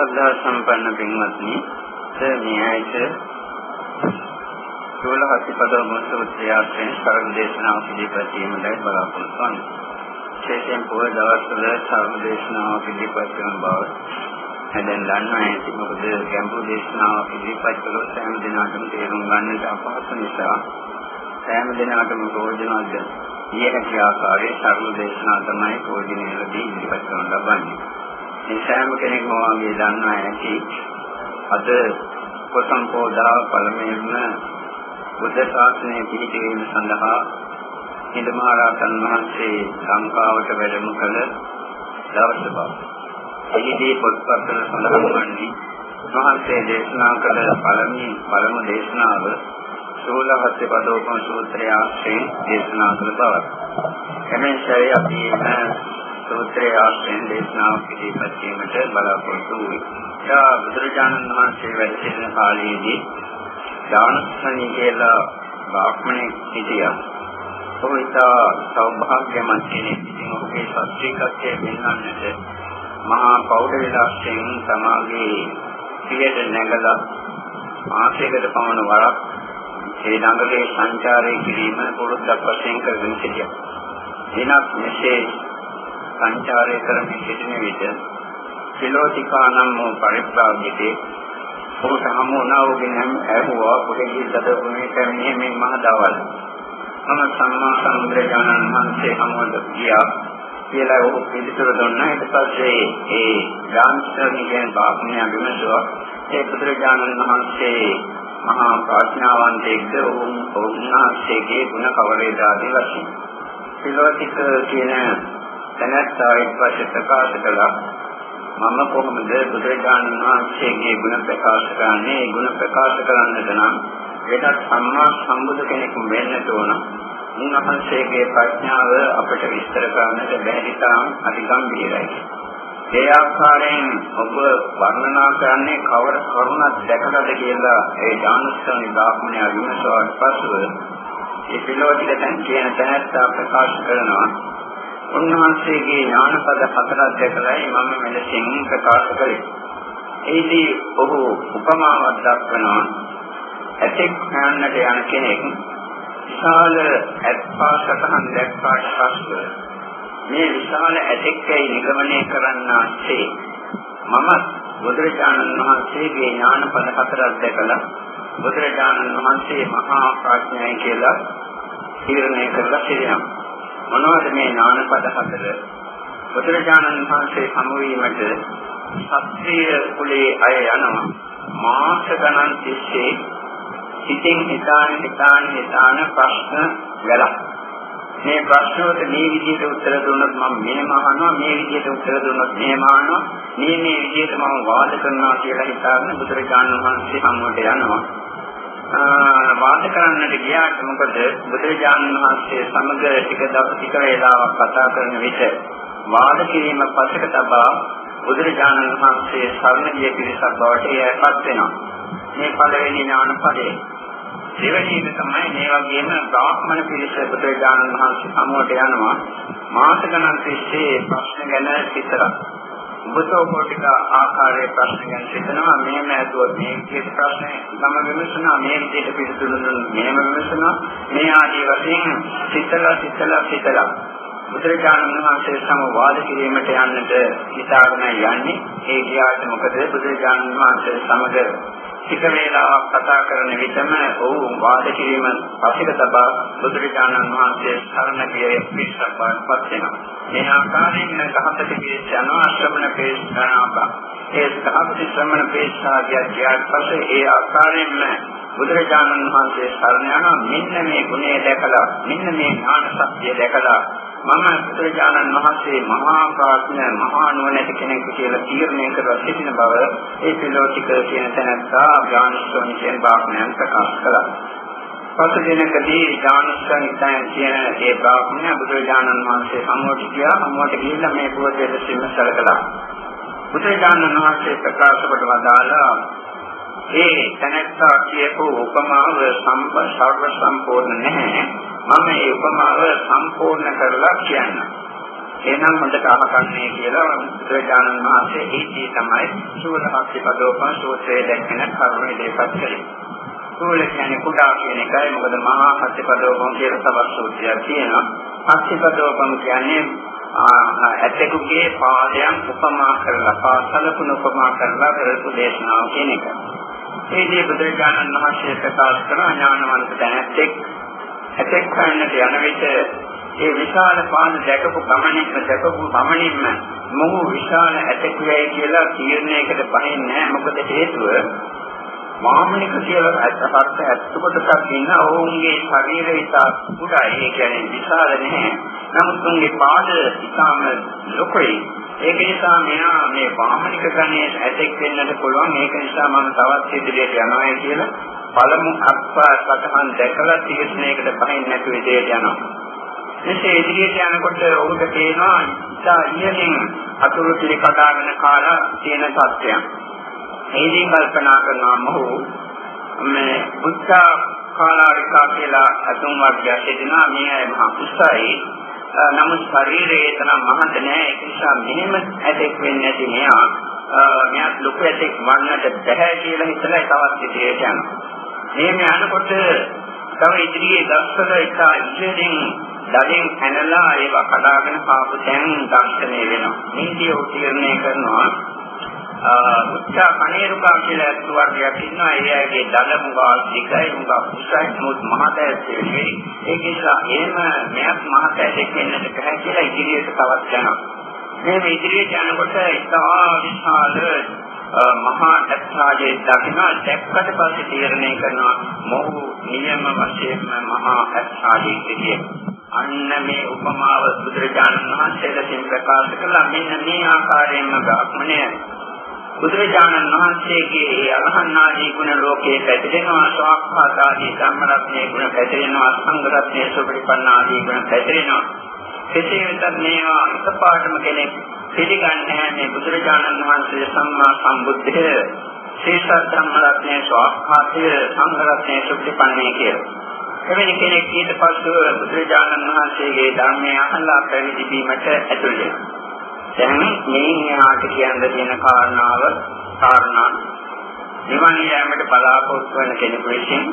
ශ්‍රද්ධා සම්පන්න පින්වත්නි සර්ණියයිත සෝලහතිපදම සූත්‍රයෙන් සරල දේශනාව පිළිපැද වීමයි බලාපොරොත්තු වන්නේ. විශේෂයෙන් පොය දවස්වල සරල දේශනාව පිළිපැද කරන බව හැදෙන් දන්නා ඇති මොකද ගැඹුරු දේශනාව පිළිපැද කළොත් හැම දිනකටම තේරුම් ගන්නට අපහසු නිසා සෑම දිනකටම ප්‍රයෝජනවත් ඊයේ හැකි ආකාරයේ සරල දේශනාව තමයි ප්‍රයෝජනෙලදී ඉදිරිපත් කරන ලබන්නේ. මේ සෑම කෙනෙක්ම වාගේ දන්නා ඇති අද කොසම්පෝදා පළමුවෙන්ම බුද්ධ ශාසනය පිළිපදීම සඳහා හිඳමහරහතන් වහන්සේ ලංකාවට වැඩම කළ දවස බව. එහිදී පොත්පත්වල සඳහන් වන්නේ මහන්සේ දේශනා කළ පළමුව පළමු දේශනාව සෝලහත් පදෝපම සූත්‍රය ආශ්‍රයෙන් දේශනා කළ බව. එමෙන්සයි අපි සූත්‍රයේ ආශ්‍රයෙන් දේශනාවක් පිළිපැද වීමට බලාපොරොත්තු වූයේ. යා බුදුරජාණන් වහන්සේ වැඩ සිටින කාලයේදී ඥානස්නී කියලා බ්‍රාහ්මණෙක් හිටියා. ඔහුට සෞභාග්‍යමත් කෙනෙක්. ඉතින් ඔහුගේ ශාස්ත්‍රීයත්වයේ වෙනන්නට මහා පෞඩවිලාසයෙන් සමාගයේ පියට නැගලා මාසයකට පමණ වරක් ශ්‍රී ළඟගේ සංචාරය කිරීම පුරුද්දක් වශයෙන් කරගෙන සිටියා. දිනක් මෙසේ සංචාරය කරමින් සිටින විට සිලෝතිකා නම් වූ පරිප්‍රාජිතේ ඔහුට හමු වුණා වගේ නම් ඇහුවා පොඩි දඩගුණේ කන්නේ මේ මහ දවල්. මම සම්මා සම්බුද්ධ වහන්සේ හමුවට ගියා කියලා ඔහු පිළිතුරු දුන්නා. ඊට පස්සේ ඒ ගාන්ස්ටර්නි කියන බාප්ණිය විමසුවා ඒ බුදුරජාණන් වහන්සේ මහා ප්‍රඥාවන්තයෙක්ද? ඔවුන් ඔවුන්වහන්සේගේ ගුණ කවරේද? ආදී වශයෙන්. සිලෝතික කියන දැනත්තා එක් පස්සේ ප්‍රකාශ කළා. මම කොහොමද බුදුරජාණන් වහන්සේගේ ගුණ ප්‍රකාශ කරන්නේ? ගුණ ප්‍රකාශ කරන්නට නම් ඒකට සම්මා සම්බුදු කෙනෙක් වෙන්නට ඕන. උන්වහන්සේගේ ප්‍රඥාව අපට විස්තර කරන්නට බැරි තරම් අතිගම්භීරයි ඒ ආකාරයෙන් ඔබ වර්ණනා කරන්නේ කවර කරුණක් දැකලාද කියලා ඒ ඥානස්කරණ බ්‍රාහ්මණයා විමසුවාට පසුව ඒ පිළිවෙලට දැන් කියන තැනත්තා ප්‍රකාශ කරනවා. උන්වහන්සේගේ ඥානපද හතරක් දැකලායි මම මෙලෙසින් ප්‍රකාශ කළේ. ඒදී ඔහු උපමාවක් දක්වනවා. ඇතෙක් හොයන්නට යන කෙනෙක් විශාල ඇත්පා සතහන් දැක්කාට පසුව මේ විශාල ඇතෙක්කයි නිගමනය කරන්නාසේ මම බුදුරජාණන් වහන්සේගේ ඥානපද හතරක් දැකලා බුදුරජාණන් වහන්සේ මහා ප්‍රඥායි කියලා තීරණය කරලා සිටිනවා. මොනවද මේ ඥානපද හතර? බුදුරජාණන් වහන්සේ සමුවීමට ශාස්ත්‍රීය කුලේ අය යනවා. මාස ගණන් තිස්සේ සිතින් හිතාන හිතාන හිතාන ප්‍රශ්න ගලක් මේ ප්‍රශ්න වලට මේ විදිහට උත්තර දුන්නොත් මම මෙහෙම අහනවා මේ විදිහට උත්තර දුන්නොත් මෙහෙම අහනවා මේ මේ විදිහට මම වාද කරනවා කියලා හිතාගෙන බුදුරජාණන් වහන්සේ සම්මුවට යනවා. වාද කරන්නට ගියාට මොකද බුදුරජාණන් වහන්සේ සමග ටික ටික වේලාවක් කතා කරන විට වාද කිරීම පසක තබා බුදුරජාණන් වහන්සේ සරණ ගිය පිරිසක් බවට එයපත් වෙනවා. මේ පළවෙනි ඥාන පදේ. දෙවෙනි එක තමයි මේ වගේම බ්‍රාහ්මණ පිරිස බුදුරජාණන් වහන්සේ සමුවට යනවා. මාස ගණන් තිස්සේ ප්‍රශ්න ගැන විතරක් ඔබතෝ කොටික ආකාරයේ ප්‍රශ්න ගැන හිතනවා මෙහෙම ඇදුවොත් මේ විදිහට ප්‍රශ්නේ ගම විමසනවා මේ විදිහට පිළිතුරු දුන්නොත් මෙහෙම විමසනවා. මේ ආදී වශයෙන් සිතලා සිතලා සිතලා බුදුරජාණන් වහන්සේ සම වාද කිරීමට යන්නට හිතාගෙන යන්නේ. ඒ ගියාට මොකද බුදුරජාණන් වහන්සේ සමග ටික වේලාවක් කතා කරන විටම ඔහු වාද කිරීම පසික තබා බුදුරජාණන් වහන්සේ සරණ ගියේ පිස්සක් බවටපත් වෙනවා. මේ ආකාරයෙන් ගහකට පිළිස් යනවා ශ්‍රමණ පිළිස් ගන්නවා. ඒ ගහකට ශ්‍රමණ පිළිස් ගියාට පස්සේ ඒ ආකාරයෙන්ම බුදුරජාණන් වහන්සේ සරණ යනවා මෙන්න මේ ගුණය දැකලා මෙන්න මේ ඥාන ශක්තිය දැකලා මම බුදුරජාණන් වහන්සේ මහා ප්‍රඥ මහා නුවණැති කෙනෙක් කියලා තීරණය කරලා සිටින බව ඒ පිලෝතික කියන තැනත්තා ඥානස්වනි කියන බාහ්මණයන් ප්‍රකාශ කළා. පසු දිනකදී ඥානස්වනි කියන ඒ බාහ්මණය බුදුරජාණන් වහන්සේ සම්මුඛ ගියා සම්මුඛ ගිහිල්ලා මේ පුවතේ සින්න සැලකලා. බුදුරජාණන් වහන්සේ ප්‍රකාශ කොට වදාලා ඒ තැනත්තා කියපු උපමාව සර්ව සම්පූර්ණ නැහැ. මම මේ උපමාව සම්පූර්ණ කරලා කියන්නම්. එහෙනම් හොඳට අහගන්නේ කියලා බුදුරජාණන් වහන්සේ ඒකී තමයි සූලහක්ති පදෝපන් සූත්‍රයේ දැක්වෙන කරුණ ඉදිරිපත් කළේ. සූල කියන්නේ කුඩා කියන එකයි මොකද මහා හත්ති පදෝපන් කියලා තවත් සූත්‍රයක් තියෙනවා. හත්ති පදෝපන් කියන්නේ ඇතෙකුගේ පාදයන් උපමා කරලා පාසලකුණ උපමා කරලා පෙරතු දේශනාව කියන එක. ඒදී බුදුරජාණන් වහන්සේ ප්‍රකාශ කරන ඥානවන්ත දැනැත්තෙක් ඇතෙක් කන්නට යන විට ඒ විශාල පාද දැකපු ගමනින්ම දැකපු ගමනින්ම මොහු විශාල ඇතෙකුයයි කියලා තීරණයකට පහින්නේ නැහැ. මොකද හේතුව මාමනික කියලා අර්ථ ඇත්තකොටක් ඉන්න ඔවුන්ගේ ශරීරය ඉතා කුඩායි. ඒ කියන්නේ විශාල නැහැ. නමුත් උන්ගේ පාද ඉතාම ලොකුයි. ඒක නිසා මෙයා මේ වාමනික ගණයේ ඇතෙක් වෙන්නට පුළුවන්. ඒක නිසා මම තවත් ඉදිරියට යනවා කියලා පළමු අත්පා සතහන් දැකලා තීරණයකට පහින් නැති විදියට යනවා. එසේ ඉදිරියට යනකොට ඔහුට තේනවා ඉතා ඉහළින් අතුරු පිළි කඩාගෙන කාලා තියෙන තත්ත්වයක්. ඒදී කල්පනා කරනවා මොහු මේ බුද්ධ කාලාරිකා කියලා අතුම් වර්ගයක් සිටිනවා මේ මහා උසයි නමුත් ශරීරයේ තරම් මහත නෑ ඒ නිසා මෙහෙම ඇතෙක් වෙන්නේ නැති මෙයා මෙයා ලොකු ඇතෙක් වන්නට බැහැ කියලා හිතලා තවත් ඉදිරියට යනවා. මේ යනකොට තව ඉදිරියේ දස්සල එක ඉහළින් දඩෙන් ඇනලා ඒව කඩාගෙන පාපු තැන් දර්ශනය වෙනවා. මේකේ උත්තරණය කරනවා. උච්චා කණේරුකා කියලා අතු වර්ගයක් ඉන්නවා. ඒ අයගේ දල මුගා දිගයි මුගා උසයි මුත් මහතය කියන්නේ. ඒක නිසා එහෙම මෙයක් මහතය දෙකෙන්නට බෑ කියලා ඉදිරියට තවත් යනවා. මේ ඉදිරියට යනකොට ඉතා විශාල මහා ඇත්තාගේ දකින්න දැක්කට පස්සේ තීරණය කරනවා මොහු නියම වශයෙන්ම මහා ඇත්තාගේ සිටියේ. අන්න මේ උපමාව බුදුරජාණන් වහන්සේ ලෙසින් ප්‍රකාශ කළා මෙන්න මේ ආකාරයෙන්ම බ්‍රාහ්මණය බුදුරජාණන් වහන්සේගේ ඒ අරහන් ආදී ගුණ ලෝකයේ පැතිරෙනවා ස්වාක්ඛාත ආදී ධම්මරත්නයේ ගුණ පැතිරෙනවා සංඝ රත්නයේ සුපරිපන්න ආදී ගුණ පැතිරෙනවා. කෙසේ වෙතත් මේවා එකපාරටම කෙනෙක් පිළිගන්නේ මේ බුදුරජාණන් වහන්සේ සම්මා සම්බුද්ධය. ශේෂ ධම්මරත්නයේ ස්වාක්ඛාතය සංඝ රත්නයේ සුපරිපන්නේ කියලා. එවැනි කෙනෙක් ඊට පස්ව බුදුරජාණන් වහන්සේගේ ධර්මය අහලා පැවිදි වීමට ඇතුළු වෙනවා. දැන් මේ න්යාට කියන්න තියෙන කාරණාව කාරණා නිවන් යාමට බලාපොරොත්තු වෙන කෙනෙකු විසින්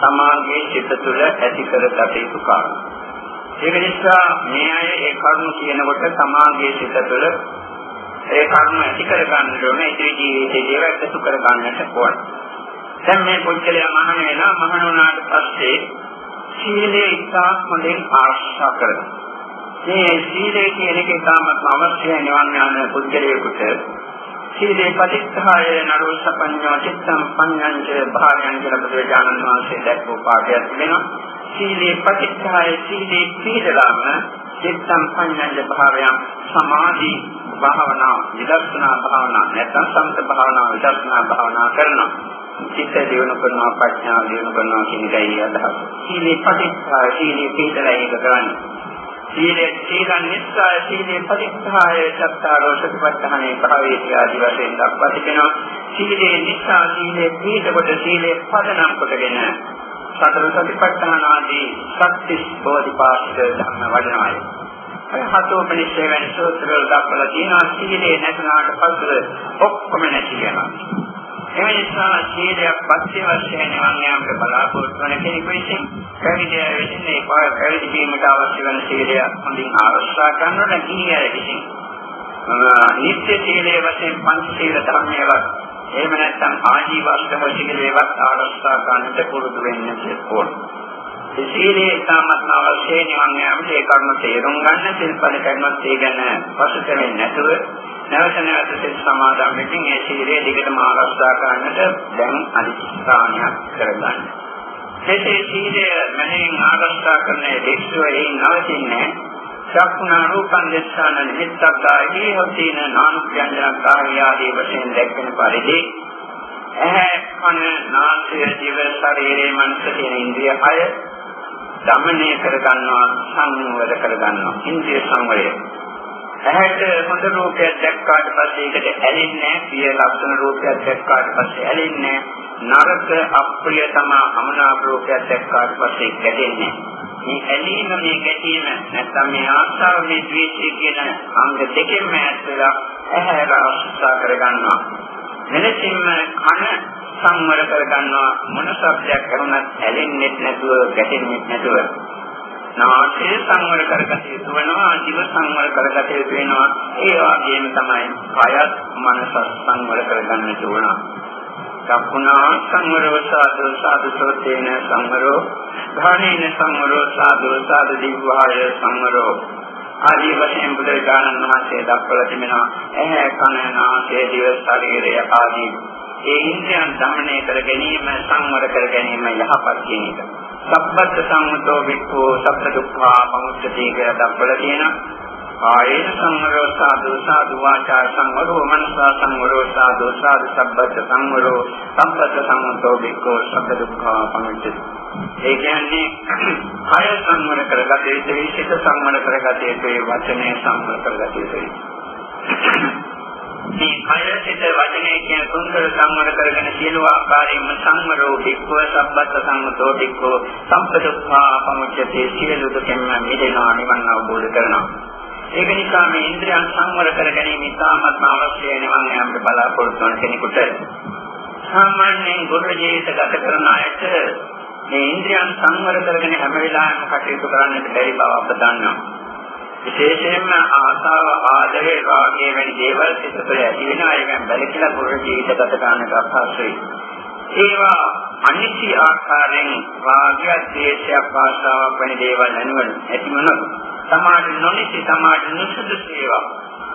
සමාගයේ චිත්ත තුළ ඇති කරගත යුතු කාරණා. ඒක නිසා මේ අය ඒ කරුණු කියනකොට සමාගයේ චිත්ත තුළ ඒ කරුණු ඇති කර ගන්න ඕනේ ඉතිරි ජීවිතයේ දේව එකතු කර ගන්නට ඕන. දැන් මේ පුද්ගලයා මහණ වෙනවා මහණ වුණාට පස්සේ සීලේ ඉස්සක් මොලෙන් ආශා කරනවා. මේ සීලය කියන එක ඉතාමත් අවශ්‍යයි නිවන් යන පුද්ගලයෙකුට. සීලේ ප්‍රතිස්ථාය නරෝසපඤ්ඤෝ චිත්තම් පඤ්ඤංච භාවයන් කියලා බුදුරජාණන් වහන්සේ දැක්වූ පාඩයක් වෙනවා. සීලේ ප්‍රතිස්ථාය සීලේ සීලලාම චිත්තම් පඤ්ඤංච භාවයන් සමාධි භාවනා විදර්ශනා භාවනා නැත්නම් සම්ත භාවනා විදර්ශනා භාවනා කරනවා. චිත්ත දියුණු කරනවා ප්‍රඥාව දියුණු කරනවා කියන එකයි අදහස. සීලේ ප්‍රතිස්ථාය සීලේ සීලලා ඒක කරන්නේ. සීලේ සීලං නිස්සාය සීලේ පරිත්‍යාය චත්තාරෝ සතිපට්ඨානේ භාවේති ආදි වශයෙන් දක්වා තිබෙනවා සීලේ නිසා සීලේ පිළිකොට සීලේ පදනම් කොටගෙන සතර සතිපට්ඨාන ආදී සත්‍තිස් බෝධිපාක්ෂ ධර්ම වඩනවායි අය හතෝපනිෂේ වෙන සූත්‍රවල දක්වලා තියෙනවා සීලේ නැතුණාට පස්සේ ඔක්කොම නැති වෙනවා. ඒ නිසා සීලයක් පස්සේ වශයෙන් නිවන් යාමට බලාපොරොත්තු වන කෙනෙකු විසින් පැවිදි වෙන්නේ පැවිදි වීමට අවශ්‍ය වන සීලය හොඳින් ආරක්ෂා කරනවා නීතිය විසින්. නිත්‍ය සීලයේ වශයෙන් පංච සීල ධර්මයේවත් එහෙම නැත්නම් ආජීව අෂ්ටම සීලයේවත් ආරක්ෂා ගන්නට පුරුදු වෙන්න ඕන. ඒ සීලේ ඉතාමත් අවශ්‍ය නිවන් යාමට ඒ කර්ම තේරුම් ගන්න සිල්පද කරනත් ඒ ගැන පසුතැවෙන්නේ නැතුව නැවත නැවත සිත සමාදන් වෙමින් ඒ සීලය දිගටම ආරක්ෂා කරන්නට දැන් අධිෂ්ඨානයක් කරගන්න. මෙසේ සීලය මනින් ආරක්ෂා කරන දේශුවේ නවතින්නේ චක්කුණා රූපං දස්සන නිමිත්තක්කායි හොතින නානුප්‍යංජනකාරී ආදී වශයෙන් දැක්වෙන පරිදි ඇහැ කන නාසය දිව ශරීරයේ මනස කියන ඉන්ද්‍රිය හය දමනය කරගන්නවා සංවර කරගන්නවා ඉන්ද්‍රිය සංවරය ඇහැට හොඳ රූපයක් දැක්කාට පස්සේ ඒකට ඇලෙන්නේ නැහැ. පිය ලක්ෂණ රූපයක් දැක්කාට පස්සේ ඇලෙන්නේ නැහැ. නරක අප්‍රිය තම අමනාප රූපයක් දැක්කාට පස්සේ ගැටෙන්නේ මේ ඇලීම මේ ගැටීම නැත්නම් මේ ආශාව මේ ද්වේෂය කියන අංග දෙකෙන්ම ඈත් වෙලා ඇහැර අසුසා කරගන්නවා. මෙලෙසින්ම කන සංවර කරගන්නවා මොන සබ්දයක් කරුණත් ඇලෙන්නේ නැතුව ගැටෙන්නේ නැතුව. නාසය සංවර කරගත යුතු වෙනවා, දිව සංවර කරගත යුතු වෙනවා. ඒ වගේම තමයි කයත් මනස සංවර කරගන්න යුතු වෙනවා. චක්කුණා සංවරෝ සාදු සාදු සෝතේන සංවරෝ ධානේන සංවරෝ සාදු සාදු දිව්වාය සංවරෝ ආදී වශයෙන් බුදුරජාණන් වහන්සේ දක්වලා තිබෙනවා ඇහැ කන නාසය දිව ශරීරය ආදී ඒ ඉන්ද්‍රයන් දමනය කර ගැනීම සංවර කර ගැනීම යහපත් කියන එක. සබ්බත් සම්මතෝ වික්ඛෝ සබ්බ දුක්ඛා පමුච්චති කියලා දක්වලා තියෙනවා. කායේන සංවරෝ සාදු සාදු වාචා සංවරෝ මනසා සංවරෝ සාදු සාදු සබ්බත් සංවරෝ සම්පත සම්මතෝ බිකෝ සබ්බ දුක්ඛා පමිච්චති ඒ කියන්නේ කාය සංවර කරගත යුතුයි සිත සංවර කරගත යුතුයි වචනේ සංවර කරගත යුතුයි මේ කය සිත වචනේ කියන තුන්දර සංවර කරගෙන සියලු ආකාරයෙන්ම සංවරෝ බික්ඛව සම්බත් සංගතෝ බික්ඛව සම්පදුක්ඛා පමුච්චති සියලු දුකෙන්ම මිදෙනවා නිවන් අවබෝධ කරනවා ඒක නිසා මේ ඉන්ද්‍රියන් සංවර කර ගැනීම ඉතාමත් අවශ්‍යයි නිවන් යාමට බලාපොරොත්තු වන කෙනෙකුට. සාමාන්‍යයෙන් ගොඩ ජීවිත ගත කරන අයට මේ ඉන්ද්‍රියන් සංවර කරගෙන හැම වෙලාවෙම කටයුතු කරන්නට බැරි බව අප දන්නවා. විශේෂයෙන්ම ආසාව ආදරේ රාගය වැනි දේවල් සිත තුළ ඇති වෙන අයගෙන් බැලකිලා ගොඩ ජීවිත ගත කරන්නට අපහසුයි. ඒවා අනිත්‍ය ආකාරයෙන් රාගය, ද්වේෂය, ආශාවක් වැනි දේවල් නැනුවන ඇතිවනොත් සමාජ නොනිසි සමාජ නිසුදුසු ඒවා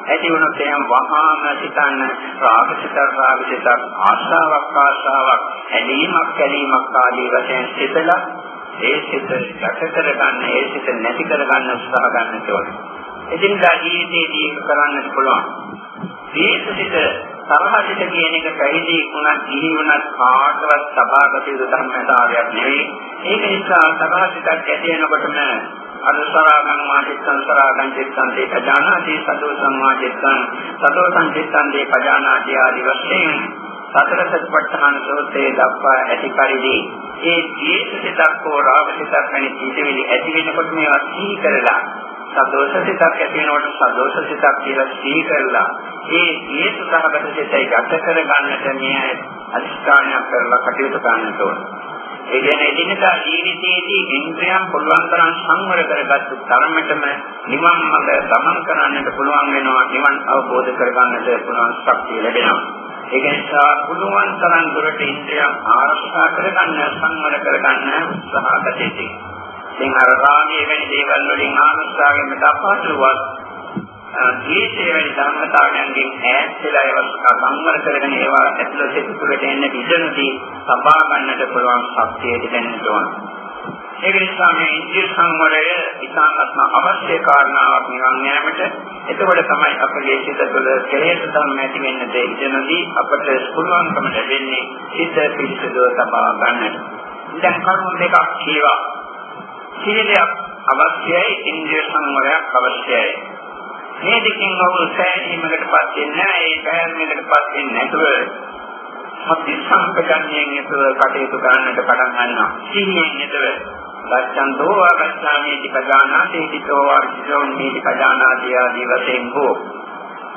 ඇති වුණොත් එයන් වහාම සිතන්න රාගසිත රාගසිත ආශාවක් ආශාවක් ඇලීමක් ඇලීමක් ආදී වශයෙන් සිතලා ඒ සිත ගැට කරගන්න ඒ සිත නැති කරගන්න උත්සාහ ගන්න ඕනේ. එදිනදා ජීවිතයේදී ඒක කරන්න පුළුවන්. දීර්ඝසිත තරහසිත කියන එක පැවිදි වුණත් ගිහි වුණත් කාටවත් සබාගත යුතු ධර්මතාවයක් නෙවෙයි. ඒක නිසා තරහසිතක් ඇති වෙනකොටම අනුසරාගං මාචිත්තං සරාගං චිත්තං දේ පජානාති සතෝ සම්මාචිත්තං සතෝ සංචිත්තං දේ පජානාති ආදි වශයෙන් සතර සත්පට්ඨාන සෝතේ දක්වා ඇති පරිදි ඒ දීසිතක් හෝ රාගසිතක් වැනි සිටිවිලි ඇති වෙනකොට මේවා සිහි කරලා සදෝෂ සිතක් ඇති වෙනකොට සදෝෂ සිතක් කියලා සිහි කරලා ඒ හේතු සහගත සිතයි ගත කර ගන්නට මේ අධිෂ්ඨානයක් කරලා කටයුතු කරන්න ඕනේ ඒ කියන්නේ එදිනදා ජීවිතයේදී ඉන්ද්‍රයන් පුළුවන් තරම් සංවර කරගත්තු තරමටම නිවන් මඟ ගමන් කරන්නට පුළුවන් වෙනවා නිවන් අවබෝධ කරගන්නට පුළුවන් ශක්තිය ලැබෙනවා. ඒක නිසා පුළුවන් තරම් දුරට ඉන්ද්‍රයන් ආරක්ෂා කරගන්න සංවර කරගන්න උත්සාහ ගතේදී. ඉතින් අර රාගයේ වැනි දේවල් වලින් ආරක්ෂා වෙන්න අපහසුවත් දීශය වැනි ධර්මතාවයන්ගෙන් ඈත් වෙලා ඒවා සංවර කරගෙන ඒවා ඇතුළත සිතුරට එන්න ඉඩනදී සබා ගන්නට පුළුවන් ශක්තිය දෙන්න ඕන. ඒක නිසා මේ ඉන්ද්‍රිය සංවරය ඉතාමත්ම අවශ්‍ය කාරණාවක් නිවන් යාමට. එතකොට තමයි අපගේ සිත තුළ කෙලෙස් ධර්ම ඇති වෙන්න දෙයිනදී අපට පුළුවන්කම ලැබෙන්නේ සිත පිරිසිදුව තබා ගන්නට. දැන් කරුණු දෙකක් කියවා. සීලයක් අවශ්‍යයි ඉන්ද්‍රිය සංවරයක් අවශ්‍යයි. මේ දෙකෙන් ඔහු සෑහීමකටපත් වෙන්නේ නැහැ. ඒ සෑහීමකටපත් වෙන්නේ නැතුව සති සංකල්පයෙන් යුතුව කටයුතු කරන්නට පටන් ගන්නවා. සිහියෙන් යුතුව ගච්ඡන්තෝ ආගච්ඡාමේති පජානාති තිතෝ ආර්ජෝන්නේති පජානාති ආදී වශයෙන් හෝ.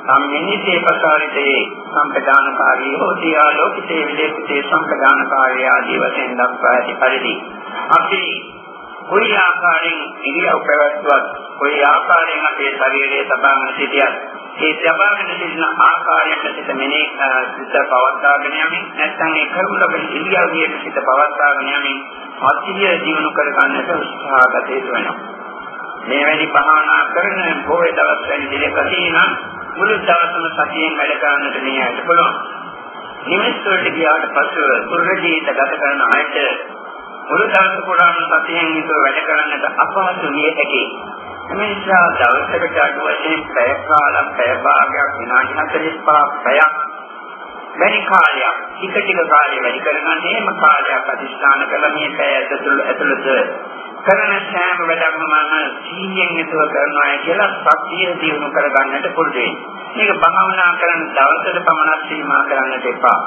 සම්මිනිතේ පසාරිතේ සම්පදානකාරී හෝති ආලෝකිතේ විලේපිතේ සම්පදානකාරී ආදී වශයෙන් දක්වා ඇති පරිදි. අපි කොයි ආකාරයෙන් ඉරියව් පැවැත්වුවත් කොයි ආකාරයෙන් අපේ ශරීරයේ සබාගෙන සිටියත් ඒ සබාගෙන සිටින ආකාරයට සිට මෙනේ සිත පවත්වාගෙන යමින් නැත්නම් ඒ කරුණ ලබන ඉරියව්වේ සිට පවත්වාගෙන යමින් අත්‍යය ජීවණු කර ගන්නට උත්සාහ ගත යුතු වෙනවා. මේ වැනි භාවනා කරන බොහෝ දවස් වැනි දිනකදී නම් මුළු දවසම සතියෙන් වැඩ කරන්නට මේ ඇයට පුළුවන්. නිමිස් වලට ගියාට පස්ව කුර්ර ජීවිත ගත කරන අයට මුළු දවස පුරාම සතියෙන් යුතුව වැඩ කරන්නට අපහසු විය හැකියි. එනිසා දවසකට අඩු වශයෙන් පැය කාලක් පැය භාගයක් විනාඩි 45 පැයක් වැඩි කාලයක් ටික ටික කාලය වැඩි කරගන්න එහෙම කාලයක් අධිෂ්ඨාන කළ මේ පැය ඇතුළත ඇතුළත කරන සෑම වැඩක්ම මම සීයෙන් යුතුව කරනවා කියලා සත්‍යය දිනු කරගන්නට පුරුදු වෙයි. මේක භාවනා කරන දවසට පමණක් සීමා කරන්නට එපා.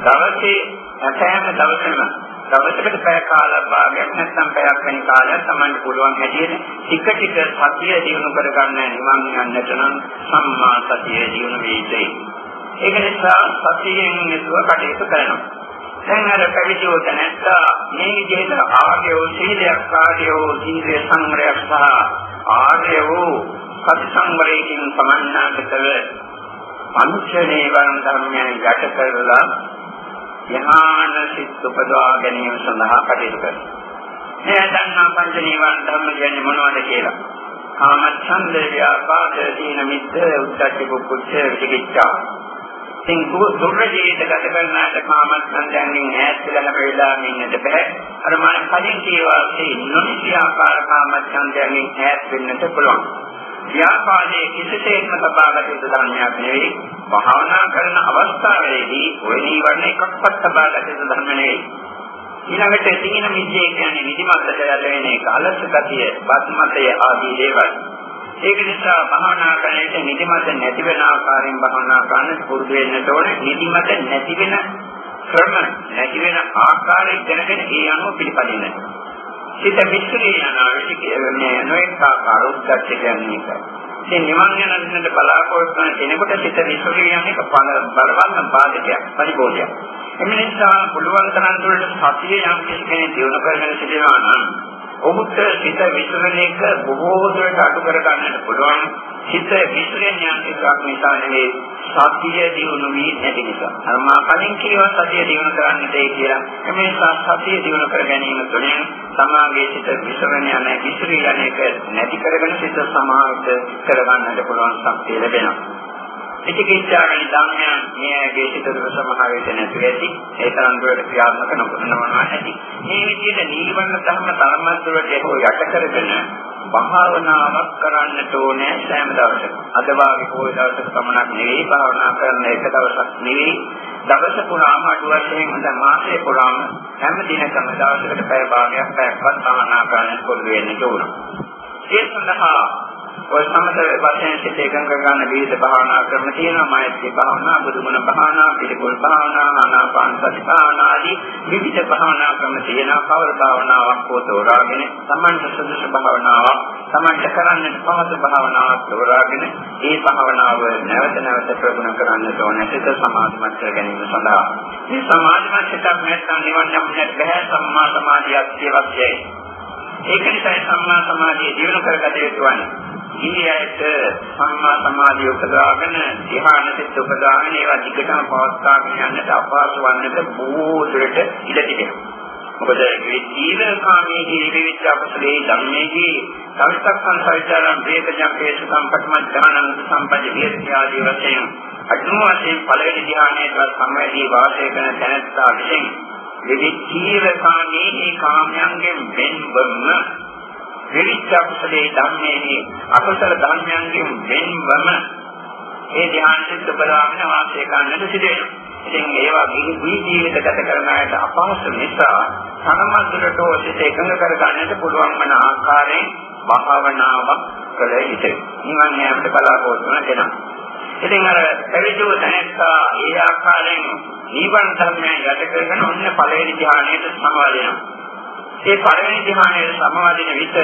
දවසේ සෑම දවසෙම දවසකට පැය කාලක් භාගයක් නැත්නම් පැයක් වෙන කාලයක් Tamanට පුළුවන් හැටියට ටික ටික සතිය දිනු කර ගන්න නිවන් යන්නට නම් සම්මා සතිය දිනු වේදේ. ඒක නිසා සතියෙන් යුතුව කටයුතු කරනවා. දැන් අර පැවිදිව දැනත්තා මේ විදිහට ආර්යෝ සීලයක් ආර්යෝ සීල සංවරයක් සහ ආර්යෝ සති සංවරයෙන් සමන්නාට කළ මනුෂ්‍ය නේවන් ධර්මයන් යට කරලා ධ්‍යාන සිත් උපදවා ගැනීම සඳහා කටයුතු කරනවා. මේ දන්නා පංච නීවරණ ධර්ම කියන්නේ මොනවද කියලා. කාම ඡන්ද ව්‍යාපාද දීන මිද්ද උද්ධච්ච කුච්ච විචිකිච්ඡා. ඉතින් දුර්ර ජීවිත ගත කරනාට කාම ඡන්දයන්ගෙන් ඈත් වෙලා හැම වෙලාවෙම ඉන්නට බෑ. අර මම කලින් කියවා ඒ නොනිසි ආකාර කාම ඡන්දයන්ගෙන් ඈත් වෙන්නට පුළුවන්. ව්‍යාපාදයේ කිසිසේත්ම සබාගත යුතු ධර්මයක් නෙවෙයි. භාවනා කරන අවස්ථාවේදී ওই නීවරණ එකක්වත් සබාගත යුතු ධර්ම නෙවෙයි. ඊළඟට තීන මිද්දේ කියන්නේ නිදිමතට යට වෙන එක අලස ගතිය, බත්මතය ආදී දේවල්. ඒක නිසා භාවනා කරනකොට නිදිමත නැති වෙන ආකාරයෙන් භාවනා කරන්න පුරුදු වෙන්න ඕනේ. නිදිමත නැති වෙන ක්‍රම නැති වෙන ආකාරය දැනගෙන ඒ අනුව පිළිපදින්න. සිත විශ්ලේ යන මේ නොඑක ආකාර උද්දච්ච කියන්නේ ඒකයි. ඉතින් නිවන් යනන්නට බලාපොරොත්තු වන කෙනෙකුට සිත විශ්ලේ යන එක බලවත් බාධකයක් පරිබෝධයක්. එම නිසා පුළුවන් තරම් දුරට සතිය යම් කෙනෙක් දිනු කරගෙන සිටිනවා නම් ඔහුට සිත විශ්ලේෂණයක බොහෝ දුරට අඩු කර ගන්නට පුළුවන්. සිත විශ්ලේෂණයක් එකක් නිසා නෙවෙයි සතිය දිනු වී නැති නිසා. අර මා කලින් කියවා සතිය දිනු කරන්නට ඒ කියලා. මේ නිසා සතිය දිනු කර ගැනීම තුළින් සමාගයේ සිත විශ්ලේෂණය යන විශ්ලේෂණයක නැති කරගෙන සිත සමාහිත කරගන්නට පුළුවන් ශක්තිය ලැබෙනවා. විචිකිච්ඡාවේ ධර්මයන් මේගේ සිතට සමහර විට නැති ඇති ඒ තරම් දුරට ක්‍රියාත්මක නොකරනවා ඇති මේ විදිහට නීවරණ ධර්ම තරමද්දුරට හෝ යට කරගෙන භාවනාවක් කරන්නට ඕනේ සෑම දවසකම. අද වාගේ පොය දවසක පමණක් නෙවෙයි භාවනා කරන එක දවසක් නෙවෙයි. දවස පුරාම අඩු වශයෙන් හඳ මාසය පුරාම හැම දිනකම දවසකට පැය භාගයක් පැයක්වත් භාවනා කරන්න පොදු වෙන්න ඕන. ඒ සඳහා ඔය සමත වශයෙන් සිත එකඟ කරගන්න විවිධ භාවනා ක්‍රම තියෙනවා. මෛත්‍රී භාවනා බුදුගුණ භාවනා පිළිකුල් භාවනා ආනාපාන සති භාවනා ආදී විවිධ භාවනා ක්‍රම තියෙනවා. කවර භාවනාවක් හෝ තෝරාගෙන සම්මන්ත සුදුසු භාවනාවක් සමන්ත කරන්නට පහසු භාවනාවක් තෝරාගෙන ඒ භාවනාව නැවත නැවත ප්‍රගුණ කරන්නට ඕනේ සිත සමාධිමත් කර ගැනීම සඳහා. මේ සමාධිමත් සිතක් නැත්නම් නිවන් යන්නට බැහැ. සම්මා සමාධියක් අවශ්‍යයි ඒක නිසා සම්මා සමාධිය දිනු කරගත යුතු වන්නේ ඉන්දියාවට සම්මා සමාධිය උපදවාගෙන ධ්‍යාන සිත් උපදවාගෙන ඒවා දිගටම පවත්වාගෙන යන්නට අපහසු වන්නට බොහෝ දුරට ඉඩ තිබෙනවා. මොකද මේ ජීවකාමී ජීවිත අපසලේ ධම්මේහි සංස්කප්පන් සවිචාරම් වේදජම් පේස සම්පත්මත් ඥානං සම්පජ්ජ විද්‍යාදී වශයෙන් අතුම වශයෙන් පළවෙනි ධ්‍යානයේවත් සම්මේදී වාසය කරන තැනැත්තා විසින් විවිධ ජීවකාමී කාමයන්ගෙන් වෙන්වම විවිච්ඡ කුසලේ ධම්මේහි අකුසල ධර්මයන්ගෙන් වෙන්වම ඒ ධ්‍යානෙත් උපදාගෙන වාසය කරන්නට සිදුවෙනවා. ඉතින් ඒවා ගිහි ජීවිත ගත කරන අයට අපහසු නිසා සමමද්දරට ඔසිත එකඟ කර ගන්නට පුළුවන් වන ආකාරයෙන් භාවනාවක් කළ යුතුයි. නිවන් යාමට බලාපොරොත්තු වෙන කෙනා. ඉතින් අර පැවිදිව දැනස්සා ඒ ආකාරයෙන් නිවන් ධර්මයන් යට කරගෙන ඔන්න පළවෙනි ධ්‍යානයට සමවදිනවා. ඒ පළවෙනි ධ්‍යානයේ සමාධින විට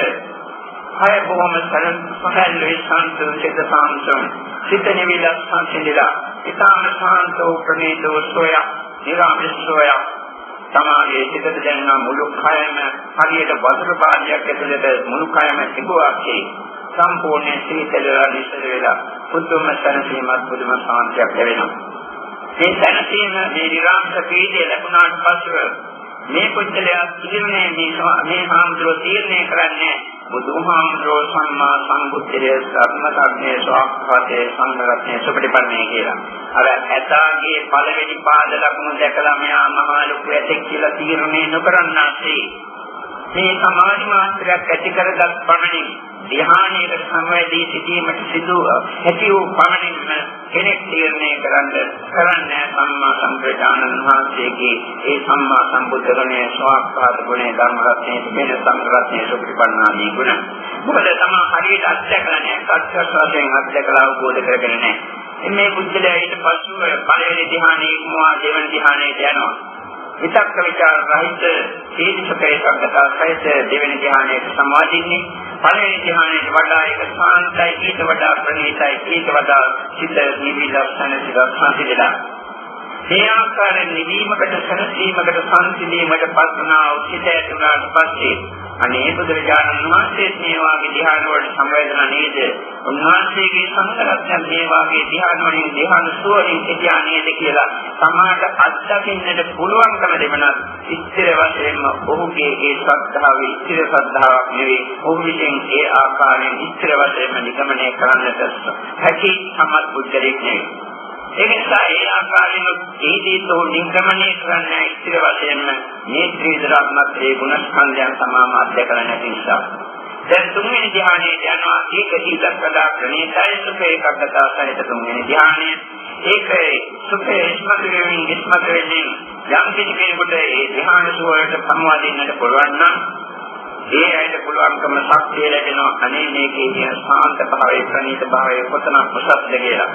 කය බොහොම සැලසුම් ශාන්ත සිත සාන්තම්. සිත නිවිලා සංසිඳිලා ඊටම ශාන්තෝ ප්‍රණීතෝ සෝය නිරාමිස්සෝය තමාගේ සිතට දැනෙන මුළු කයම හරියට වතුර පාදියක් ඇතුළත මුළු කයම තිබුවාකේ. සම්පූර්ණ සීතලලා දිසර වෙලා පුදුම සැනසීමක් පුදුම ශාන්තියක් ලැබෙනවා මේ සැනසීම මේ නිරාමිෂ පීඩය ලැබුණාට පස්සෙ මේ පුද්ගලයා තීරණය මේ මේ හාමුදුරුවෝ තීරණය කරන්නේ බුදුහාමුදුරුවෝ සම්මා සම්බුද්ධිය සම්මතඥේ ස්වාක්ඛාතේ සංඝරත්නයේ සුපටිපන්නේ කියලා. අර ඇතාගේ පළවෙනි පාද ලකුණු දැකලා මෙයා මහා ලොකු ඇතෙක් කියලා තීරණය නොකරන්නාසේ මේ සමාධි මාත්‍රයක් ඇති කරගත් පමණින් ධ්‍යානයේ සම්වැදී සිටීමට සිදු හැකි වූ පමණින්ම කෙනෙක් තීරණය කරන්න කරන්නේ සම්මා සම්බුද්ධානන් වහන්සේගේ ඒ සම්මා සම්බුද්ධ ගුණය ස්වාක්ඛාත ගුණය ධර්ම රත්නයේ තිබෙන සංග්‍රහයේ සුපිපන්නාදී ගුණ. මොකද තමයි හරියට අත්දැකලා නැහැ. සත්‍යස්වාදයෙන් අත්දැකලා අවබෝධ කරගෙන නැහැ. මේ බුද්ධලයා ඊට පස්සෙ පළවෙනි ධ්‍යානයේ ඉක්මවා දෙවන ධ්‍යානයට යනවා. විතක්ක ਵਿචාර රහිත සීලසුඛේ සම්පතා සහිත දෙවෙනි ධ්‍යානයේ සමාධින්නේ පළවෙනි ධ්‍යානයේ වඩා ඒක සාන්තයි ඊට වඩා ප්‍රණීතයි ඊට වඩා චිත්ත නිවිදර්ශන සිදස්සන්තිලා මේ ආකාරයෙන් නිවීමකට සැනසීමකට සංසිඳීමකට පස්සනා උචිත ඇතුණාට පස්සේ අනේ බුදුරජාණන් වහන්සේ මේ වාගේ ධ්‍යාන වලට සංවේදන නේද? උන්වහන්සේගේ සංගරත්න මේ වාගේ ධ්‍යාන වලින් ධ්‍යාන සුවරින් සිටියා නේද කියලා සමාජ අත්දකින්නට පුළුවන්කම දෙමනත් ඉස්තර වශයෙන්ම ඔහුගේ ඒ ශ්‍රද්ධාව ඉස්තර ශ්‍රද්ධාවක් නෙවෙයි ඔහු විසින් ඒ ආකාරයෙන් ඉස්තර වශයෙන්ම නිගමනය කරන්නට හැකි සමත් බුද්ධලෙක් නෙවෙයි. ඒ නිසා ඒ ආකාරයෙන් ඒදී තෝ නිගමනය කරන්න ඉතිරි වශයෙන්ම මේ ත්‍රිවිධ ඒ ගුණස්කන්ධයන් තමාම අධ්‍යයනය නැති නිසා. දැන් තුන්වෙනි ධ්‍යානයේ යනවා ඒක දීපකදා ප්‍රණීතයි සුඛ ඒකග්ගතා සහිත තුන්වෙනි ධ්‍යානය. ඒකේ සුඛ ඉස්මතු වෙමින් ඉස්මතු වෙමින් යම් කිසි කෙනෙකුට ඒ ධ්‍යාන සුවයට සම්වාදින්නට පුළුවන් නම් ඒ ඇයිට පුළුවන්කම ශක්තිය ලැබෙනවා. අනේ මේකේ තියෙන සාන්ත භාවයේ ප්‍රණීත භාවයේ කොතනක් කුසත්ද කියලා.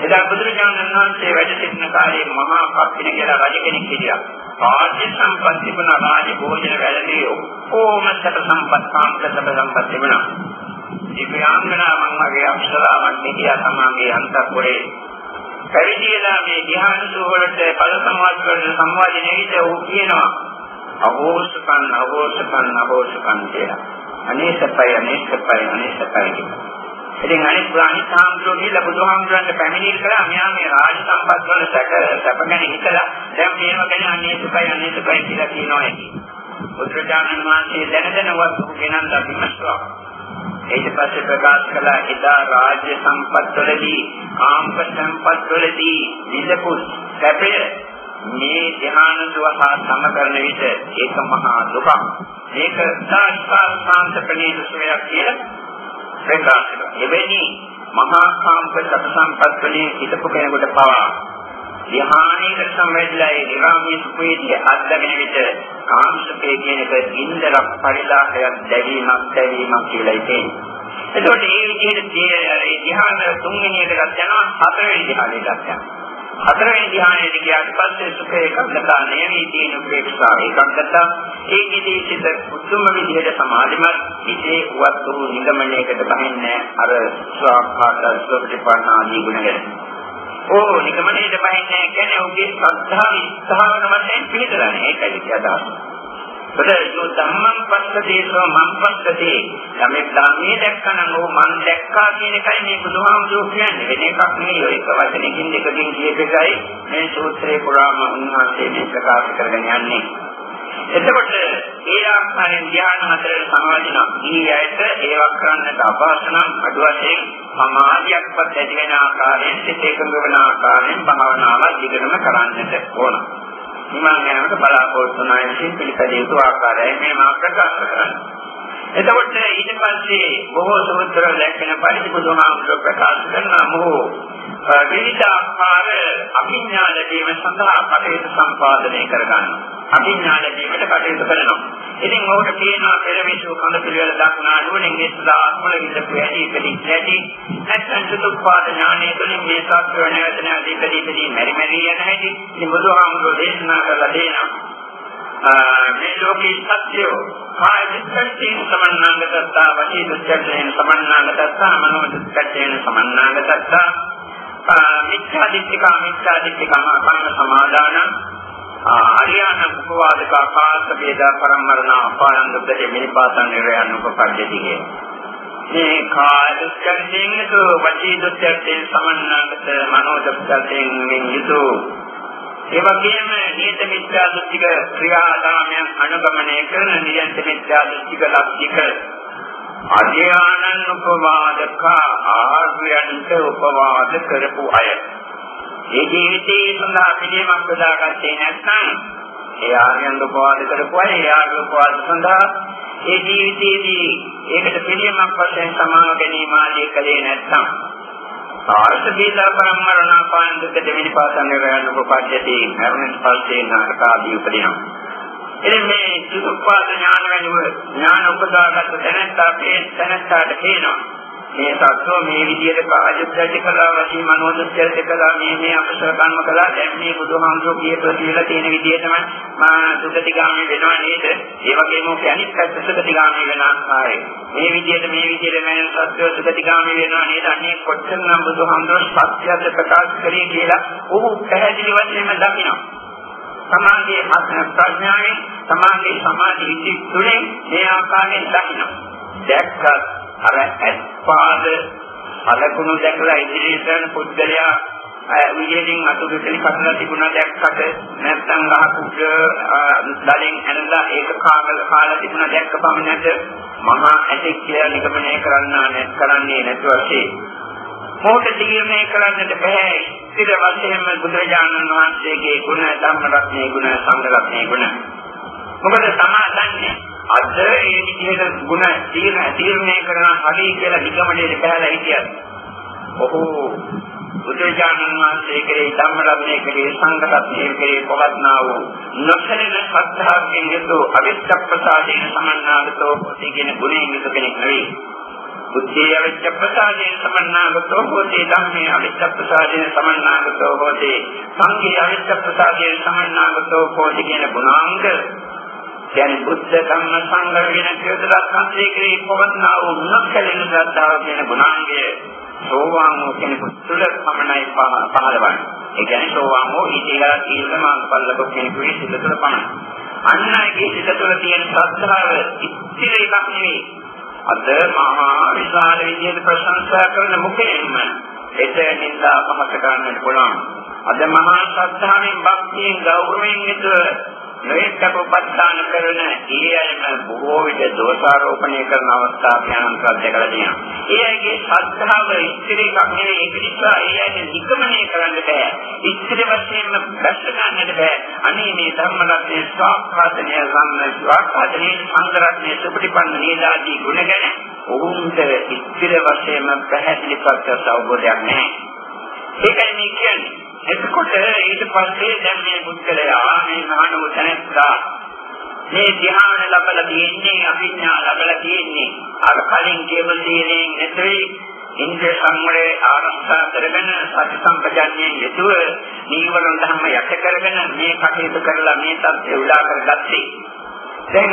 එදා බුදුරජාණන් වහන්සේ වැඩ සිටින කාලේ මහා කප්පින කියලා රජ කෙනෙක් හිටියා. රාජ්‍ය සම්පත් තිබුණා රාජ භෝජන වැඩදී ඔක්කොම සැප සම්පත් කාන්ත සැප සම්පත් තිබුණා. දිව්‍යාංගනාවන් වගේ අප්සරාවන් හිටියා සමාගයේ අන්තපුරේ. පැවිදිලා මේ ධ්‍යාන සෝවලට ඵල සමාධි වල සම්වාදිනේ විට ඔහු කියනවා අහෝසකන් අහෝසකන් අහෝසකන් කියලා. අනේ සපයි අනේ සපයි අනේ සපයි කියලා. ඉතින් අනිත් අනිත් සාම්ප්‍රෝ කියලා බුදුහාමුදුරන්ට පැමිණිලි කළා මෙයා මේ රාජ සම්පත් වල සැක සැප ගැන හිතලා දැන් මේව ගැන අනේසුකයි අනේසුකයි කියලා කියනවා ඇති. බුදුරජාණන් වහන්සේ දැන දැනවත් ගෙනත් අභිමස්වා. ඊට පස්සේ ප්‍රකාශ කළා එදා රාජ්‍ය සම්පත් වලදී කාම්ක සම්පත් වලදී විදපු සැපය මේ ධ්‍යාන සුවහා සම කරන විට ඒක මහා දුකක්. මේක සාස්ත්‍රාන්ත ප්‍රණීත සුවයක් කියලා ප්‍රකාශ කරනවා. එවැනි මහා කාම්ක සත සම්පත් වලින් හිතපු කෙනෙකුට පවා ධ්‍යානයකට සම්බන්ධලා ඒ නිරාමී සුඛයේ අත්දැකෙන විට කාමසුඛයේ කියන එක ඉන්දරක් පරිලාහයක් දැවීමක් දැවීමක් කියලා ඉතින්. එතකොට මේ විදිහට මේ ධ්‍යාන තුන්වෙනි එකකට යනවා හතරවෙනි ධ්‍යානයකට යනවා. හතරවෙනි ධ්‍යානයට ගියාට පස්සේ සුඛ ඒකග්ගතා නෙවෙයි තියෙන උපේක්ෂා ඒකග්ගතා ඒකෙදී සිත උතුම් විදිහට සමාධිමත් ඉතේ උවත් වූ නිගමනයකට බහින්නේ අර ස්වාක්ඛාත සෝපටිපන්න ආදී ගුණ ගැන. ඕ නිගමනයට බහින්නේ කියන්නේ ඔහුගේ ශ්‍රද්ධාව ඉස්හාවන වශයෙන් පිළිදලා නේ ඒකයි කියදාස්. ඒකෝ ධම්මං පස්සදේසෝ මං පස්සදේ යමෙක් ධර්මයේ දැක්කනම් ඕ මං දැක්කා කියන එකයි මේ බුදුහාමුදුරුවෝ කියන්නේ. වෙන එකක් නෙවෙයි. ඔය එක වචනකින් දෙකකින් කියප එකයි මේ සූත්‍රේ පුරාම උන්වහන්සේ මේ ප්‍රකාශ කරගෙන යන්නේ. එතකොට ඒ ආකාරයෙන් ධ්‍යාන හතරේ සමාධින ඊයයට ඒවක් කරන්නට අපහසු නම් අඩු වශයෙන් සමාධියක්වත් ඇති වෙන ආකාරයෙන් සිත එකඟ වෙන ආකාරයෙන් භාවනාවක් දිගටම කරන්නට ඕන. නිවන් යනකොට බලාපොරොත්තු වන අයකින් පිළිපැදිය යුතු ආකාරයයි මේ මා ප්‍රකාශ කරන්නේ. එතකොට ඊට පස්සේ බොහෝ සමුද්‍ර දැක්වෙන පරිදි බුදුහාමුදුර ප්‍රකාශ කරනවා මොහො විවිධ ආකාර අභිඥා ලැබීම සඳහා කටයුතු සම්පාදනය කරගන්නවා. අභිඥා ලැබීමට කටයුතු කරනවා. ඉතින් ඔහුට කියනවා පෙරවිසු කඳ පිළිවෙල දක්නා නුවණින් මේ සදා ආත්මල විදපු ඇති ඉපදිච්ච ඇති නැත්නම් සුතුප්පාද ඥානයේ තුලින් මේ සත්‍ය නැවත නැවත ඉපදී ඉපදී මෙරි මෙරි යන හැටි ඉතින් බුදුහාමුදුරෝ දේශනා කරලා දෙනවා. මේ ලෝකේ සත්‍යය කාය විස්කච්ඡේන සමන්නාගතත්තා වචී දුක්ඛයෙන් සමන්නාගතත්තා මනෝ දුක්ඛයෙන් සමන්නාගතත්තා මිච්ඡා දිට්ඨික මිච්ඡා දිට්ඨික කම්ම සමාදාන අරියාන උපවාදක කාස වේදා පරමරණ අපායන් දුක්ඛේ මිනිපාතන් නිරයන් උපපද්දතිගේ මේ කාය දුක්ඛයෙන් යුතු වචී දුක්ඛයෙන් සමන්නාගත මනෝ දුක්ඛයෙන් යුතු. ඒ වගේම නියත මිත්‍යා දෘෂ්ටික ක්‍රියාදාමයන් අනුගමනය කරන නියත මිත්‍යා දෘෂ්ටික ලක්ෂික අධ්‍යානන් උපවාදක ආර්යයන්ට උපවාද කරපු අය. ඒ ජීවිතයේ සඳහා පිළිමක් යොදාගත්තේ නැත්නම් ඒ ආර්යයන් උපවාද කරපු අය ඒ ආර්ය උපවාද සඳහා ඒ ජීවිතයේදී ඒකට පිළිමක් වශයෙන් සමාව ගැනීම ආදී කලේ නැත්නම් ආර්ථ බීලා පරමරණ පාන් දුක දෙවිනි පාසන් නිරයන් උපපාද්‍යති මරණ ස්පර්ශේ නාටකාදී උපදිනවා. එනම් මේ සුඛපාද ඥාන වෙනුව ඥාන උපදාගත් තැනත්තා මේ තැනත්තාට කියනවා මේ සත්ව මේ විදිහට කායුක්ත්‍ය කළා වශයෙන් මනෝදුච්චරිත කළා මේ මේ අපසර කර්ම කළා. දැන් මේ බුදුහාමුදුරුවෝ කියපු කියලා තියෙන විදිහටම මා සුගතිගාමී වෙනවා නේද? ඒ වගේම ඔක අනිත් පැත්ත සුගතිගාමී වෙන ආකාරය මේ විදිහට මේ විදිහට මන සත්ව සුගතිගාමී වෙනවා නේද? අනේ කොච්චරනම් බුදුහාමුදුරුවෝ සත්‍යයට ප්‍රකාශ කරේ කියලා ඔහු පැහැදිලි වශයෙන්ම දකිනවා. සමාධියේ අත්න ප්‍රඥාවෙන් සමාධි සමාධි ඉති තුනේ මේ ආකාරයෙන් දකිනවා. දැක්කත් අර ඇත්පාද අලකුණු දැකලා ඉදිරියට යන පුද්ගලයා විජේකින් අතුරුකෙලි කතලා තිබුණා දැක්කට නැත්නම් ගහකුඩ දලින් ඇනලා ඒක කාගල කාලා තිබුණා දැක්ක පමණට මහා ඇටෙක් කියලා නිගමනය කරන්න නැත් කරන්නේ නැතු වශයෙන් මොහොත තීරණය කරන්නට බෑ ඉතින් වශයෙන්ම බුදුරජාණන් වහන්සේගේ ගුණ ධම්ම රත්නයේ ගුණ සංඝ රත්නයේ ගුණ. මොකද සමාදන්නේ? අද මේ විදිහට ಗುಣ තීරණ තීරණය කරන හරි කියලා නිගමනයේ බහැලා හිටියත් ඔහු බුදුජානන වහන්සේ කෙරේ ධම්මරත්නයේ කෙරේ සංඝරත්නයේ කෙරේ පවත්නා වූ නොසැලෙන සත්‍යාවෙන් යුතු අවිච්ඡ ප්‍රසාදයෙන් සමන්නාගතෝ හොති කියන ගුණයෙන් යුතු කෙනෙක් නෙවෙයි. බුද්ධිය අවිච්ඡ ප්‍රසාදයෙන් සමන්නාගතෝ හොති ධම්මේ අවිච්ඡ ප්‍රසාදයෙන් සමන්නාගතෝ හොති සංඝේ අවිච්ඡ ප්‍රසාදයෙන් සමන්නාගතෝ හොති කියන ගුණාංග කියන්නේ බුද්ධ ධම්ම සංඝ කියන කියදලා සංසේ කෙරෙහි පවත්නා වූ නොකලින ශ්‍රද්ධාව කියන ගුණාංගය සෝවාන් වූ කෙනෙකු තුළ පමණයි පහළවන්නේ. ඒ කියන්නේ සෝවාන් වූ ඊටලා තීර්ණමාන පල්ලක කෙනෙකුගේ සිත තුළ පමණයි. අන්නයිගේ සිත තුළ තියෙන ශ්‍රද්ධාව ඉතිරි එකක් නෙවෙයි. අද මහා විශාල විදිහට ප්‍රශංසා කරන මුකෙන්ම එත නින්දා පහත ගන්නට පුළුවන්. අද මහා ශ්‍රද්ධාවෙන් භක්තියෙන් ගෞරවයෙන් යුතුව නොයෙක් අපපත්තාන කරන ඒ අයම බොහෝ විට දෝෂාරෝපණය කරන අවස්ථා ඥානන්තයක් දැකලා තියෙනවා. ඒ අයගේ ශ්‍රද්ධාව ඉස්තිරි එකක් නෙවෙයි ඒක නිසා ඒ අයට නිගමනය කරන්න බෑ. ඉස්තිරි වශයෙන්ම දැක්ක ගන්නට බෑ. අනේ මේ ධර්මරත්නයේ ස්වාක්ඛාතනය ගන්න ස්වාක්ඛාතනයේ සංගරත්නයේ සුපටිපන්න නේදාදී ගුණ ගැන ඔවුන්ට ඉස්තිරි වශයෙන්ම පැහැදිලි ප්‍රත්‍යක්ෂ අවබෝධයක් නැහැ. ඒකයි මේ කියන්නේ එතකොට ඊට පස්සේ දැන් මේ පුද්ගලයා මේ මහානෝ තැනත්තා මේ ධ්‍යාන ලබලා තියෙන්නේ අභිඥා ලබලා තියෙන්නේ. අර කලින් කියපු සීලයෙන් නැතුයි ඉන්ද්‍රිය සංවරය ආරක්ෂා කරගෙන සති සම්පජාන්නේ යුතුව නීවරණ ධර්ම යට කරගෙන මේ කටයුතු කරලා මේ தත්ත්වය උදා කරගත්තේ. දැන්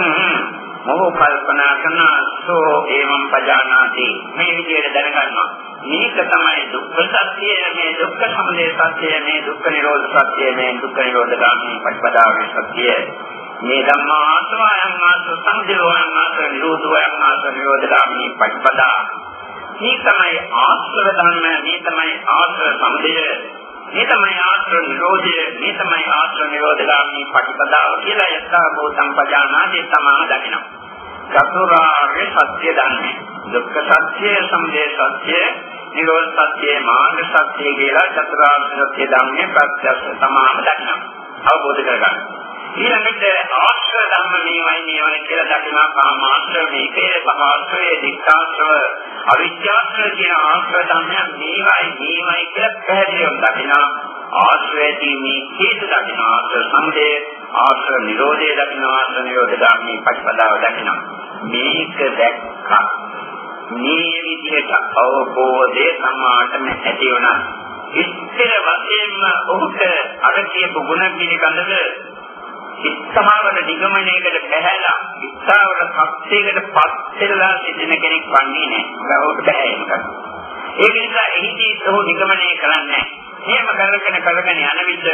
මොහො කල්පනා කරන සෝ ඒවම් පජානාති. මේ විදිහට දැනගන්නවා. මේක තමයි දුක්ඛ සත්‍යය මේ දුක්ඛ සමුදය සත්‍යය මේ දුක්ඛ නිරෝධ සත්‍යය මේ දුක්ඛ නිරෝධ ගාමී ප්‍රතිපදාවේ සත්‍යය. මේ ධම්මා ආසවයන් ආස සංදේවයන් ආස නිරෝධයන් ආස නිරෝධ ගාමී ප්‍රතිපදා. මේ තමයි ආශ්‍රව ධර්ම මේ තමයි ආශ්‍රව සමුදය. මේ තමයි ආශ්‍රව නිරෝධය මේ තමයි ආශ්‍රව නිරෝධ ගාමී ප්‍රතිපදාව කියලා යථා භූතං පජානාදී තමා දකිනවා චතුරාර්ය සත්‍ය දන්නේ දුක්ඛ සත්‍ය සමුදය සත්‍ය නිරෝධ සත්‍ය මාර්ග සත්‍ය කියලා චතුරාර්ය සත්‍ය ධර්මයේ ප්‍රත්‍යක්ෂ තමාම දකිනවා. අවබෝධ කරගන්න. ඊළඟට ආශ්‍රය ධර්ම මේවයි මේවයි කියලා දකිනවා කාමාශ්‍රය මේකේ සමාශ්‍රය දික්ඛාශ්‍රය අවිද්‍යාශ්‍රය කියන ආශ්‍රය ධර්මයන් මේවයි මේවයි කියලා පැහැදිලිවම දකිනවා. ආශ්‍රයදී මේ හේතු දකිනවා ආශ්‍රය සමුදය ආශ්‍රය නිරෝධය දකිනවා ආශ්‍රය නිරෝධ ධර්මයේ ප්‍රතිපදාව දකිනවා. මේක දැක්කා මේ විදිහට අවබෝධය සමාතම ඇති වුණා. ඉස්තර වශයෙන්ම ඔහුට අර කියපු ගුණ පිළිබඳව ඉස්හාවර නිගමනයකට බැහැලා ඉස්හාවර සත්‍යයකට පත් වෙලා සිටින කෙනෙක් වන්නේ නැහැ. ඔහුට බෑ ඒක. ඒක නිසා එහිදී ඔහු නිගමනය කරන්නේ නැහැ. එහෙම කරගෙන කරගෙන යන විට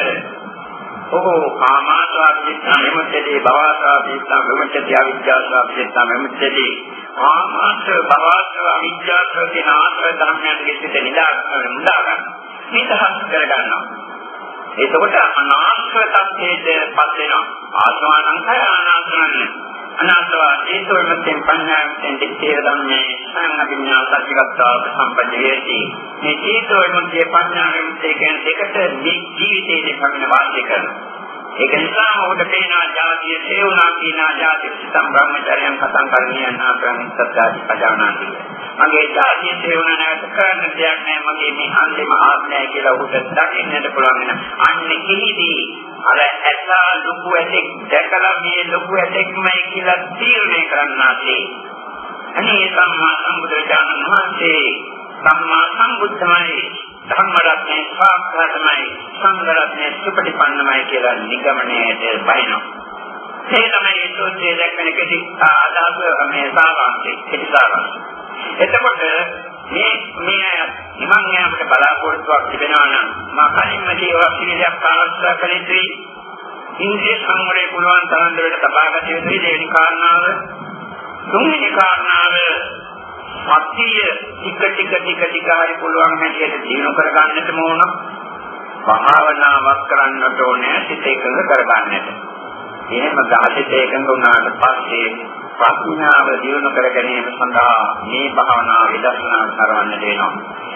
ඔහු කාමාසාපිතා මෙමුත්තේ භවසාපිතා මෙමුත්තේ අවිජ්ජාසාපිතා මෙමුත්තේ කාමාස භවස අවිජ්ජාස කියන ආශ්‍රය ධර්මයන්ගේ සිට නිදා මුදා ගන්න. නිදහස් කර ගන්නවා. එතකොට අනාශ්‍රය තත්ත්වයට පත් වෙනවා. ආස්වානංකය අනාශ්‍රයයි. අනාත්වා ඒතෝමෙන් පඤ්ඤාවෙන් දිත්තේ ධම්මේ සංඥා සත්‍යගතා සම්පජ්ජේති මේ චේතෝමෙන් පඤ්ඤාවෙන් කියන දෙකට මේ ජීවිතයේ පමණ වාසය කරනවා ඒක නිසා ඔබට පේනවා ජාතිය සේවනා කියනා ජාති සම්බ්‍රාහ්මචර්යයන් කතං කරණීයන් ආකාරයෙන් සත්‍යාදි පජානාති. මගේ ජාතිය සේවනා නැවත කරන්න දෙයක් නැහැ මගේ මේ අන්තිම ආත්මය කියලා ඔබට දකින්නට පුළුවන් වෙන. අන්න එහිදී අර ඇසා ලොකු ඇතෙක් දැකලා මේ ලොකු ඇතෙක්මයි කියලා තීරණය කරන්නාසේ අනේ සම්මා සම්බුදුරජාණන් වහන්සේ සම්මා සම්බුද්ධමයි ධර්ම රත්නේ සාක්ෂාත්මයි සංඝ රත්නේ සුපටිපන්නමයි කියලා නිගමනයේට බහිනවා. ඒ තමයි සෝත්‍රයේ දැක්වෙන කෙටි ආදාග මේ සාවාන්තේ කෙටි සාවාන්තේ. එතකොට මේ මේ නිමන් යාමට බලාපොරොත්තුවක් තිබෙනවා නම් මා කලින්ම කියවා පිළිදයක් පාස්සා කළ යුතුයි. ඉන්ද්‍රිය සංවරය පුළුවන් තරම් දෙකට තබාගත යුතුයි. දෙවෙනි කාරණාව තුන්වෙනි කාරණාව සතිය ටික ටික ටික ටික හරි පුළුවන් හැටියට දිනු කරගන්නට ඕන. භාවනාවක් කරන්නට ඕනේ සිත එකඟ කරගන්නට. එහෙම ධාතිත එකඟ වුණාට පස්සේ ප්‍රඥාව දියුණු කර ගැනීම සඳහා මේ භාවනාව විදර්ශනා කරවන්න වෙනවා.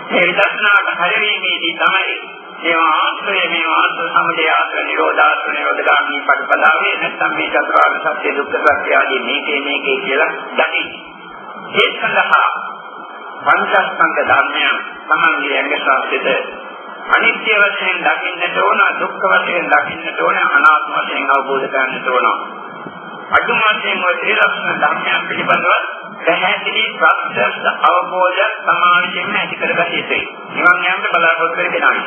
මේ විදර්ශනාට හරිවීමේදී තමයි මේ ආශ්‍රය මේ ආශ්‍රය සමුදය ආශ්‍රය නිරෝධ ආශ්‍රය නිරෝධගාමී පටිපදාවේ නැත්නම් මේ චතුරාර්ය සත්‍ය දුක්ඛ සත්‍ය ආදී මේකේ මේකේ කියලා දකින්නේ. ඒ සඳහා පංචස්කන්ධ ධර්මයන් තමන්ගේ ඇඟ ශාස්ත්‍රයට අනිත්‍ය වශයෙන් දකින්නට ඕන දුක්ඛ වශයෙන් දකින්නට ඕන අනාත්ම වශයෙන් අවබෝධ කරගන්නට ඕන අදුම වශයෙන් ඔය ත්‍රිලක්ෂණ ධර්මයන් පිළිබඳව පැහැදිලි ප්‍රත්‍යක්ෂ අවබෝධයක් සමාජයෙන් ඇති කරගත යුතුයි. නිවන් යන්න බලාපොරොත්තු වෙන කෙනා.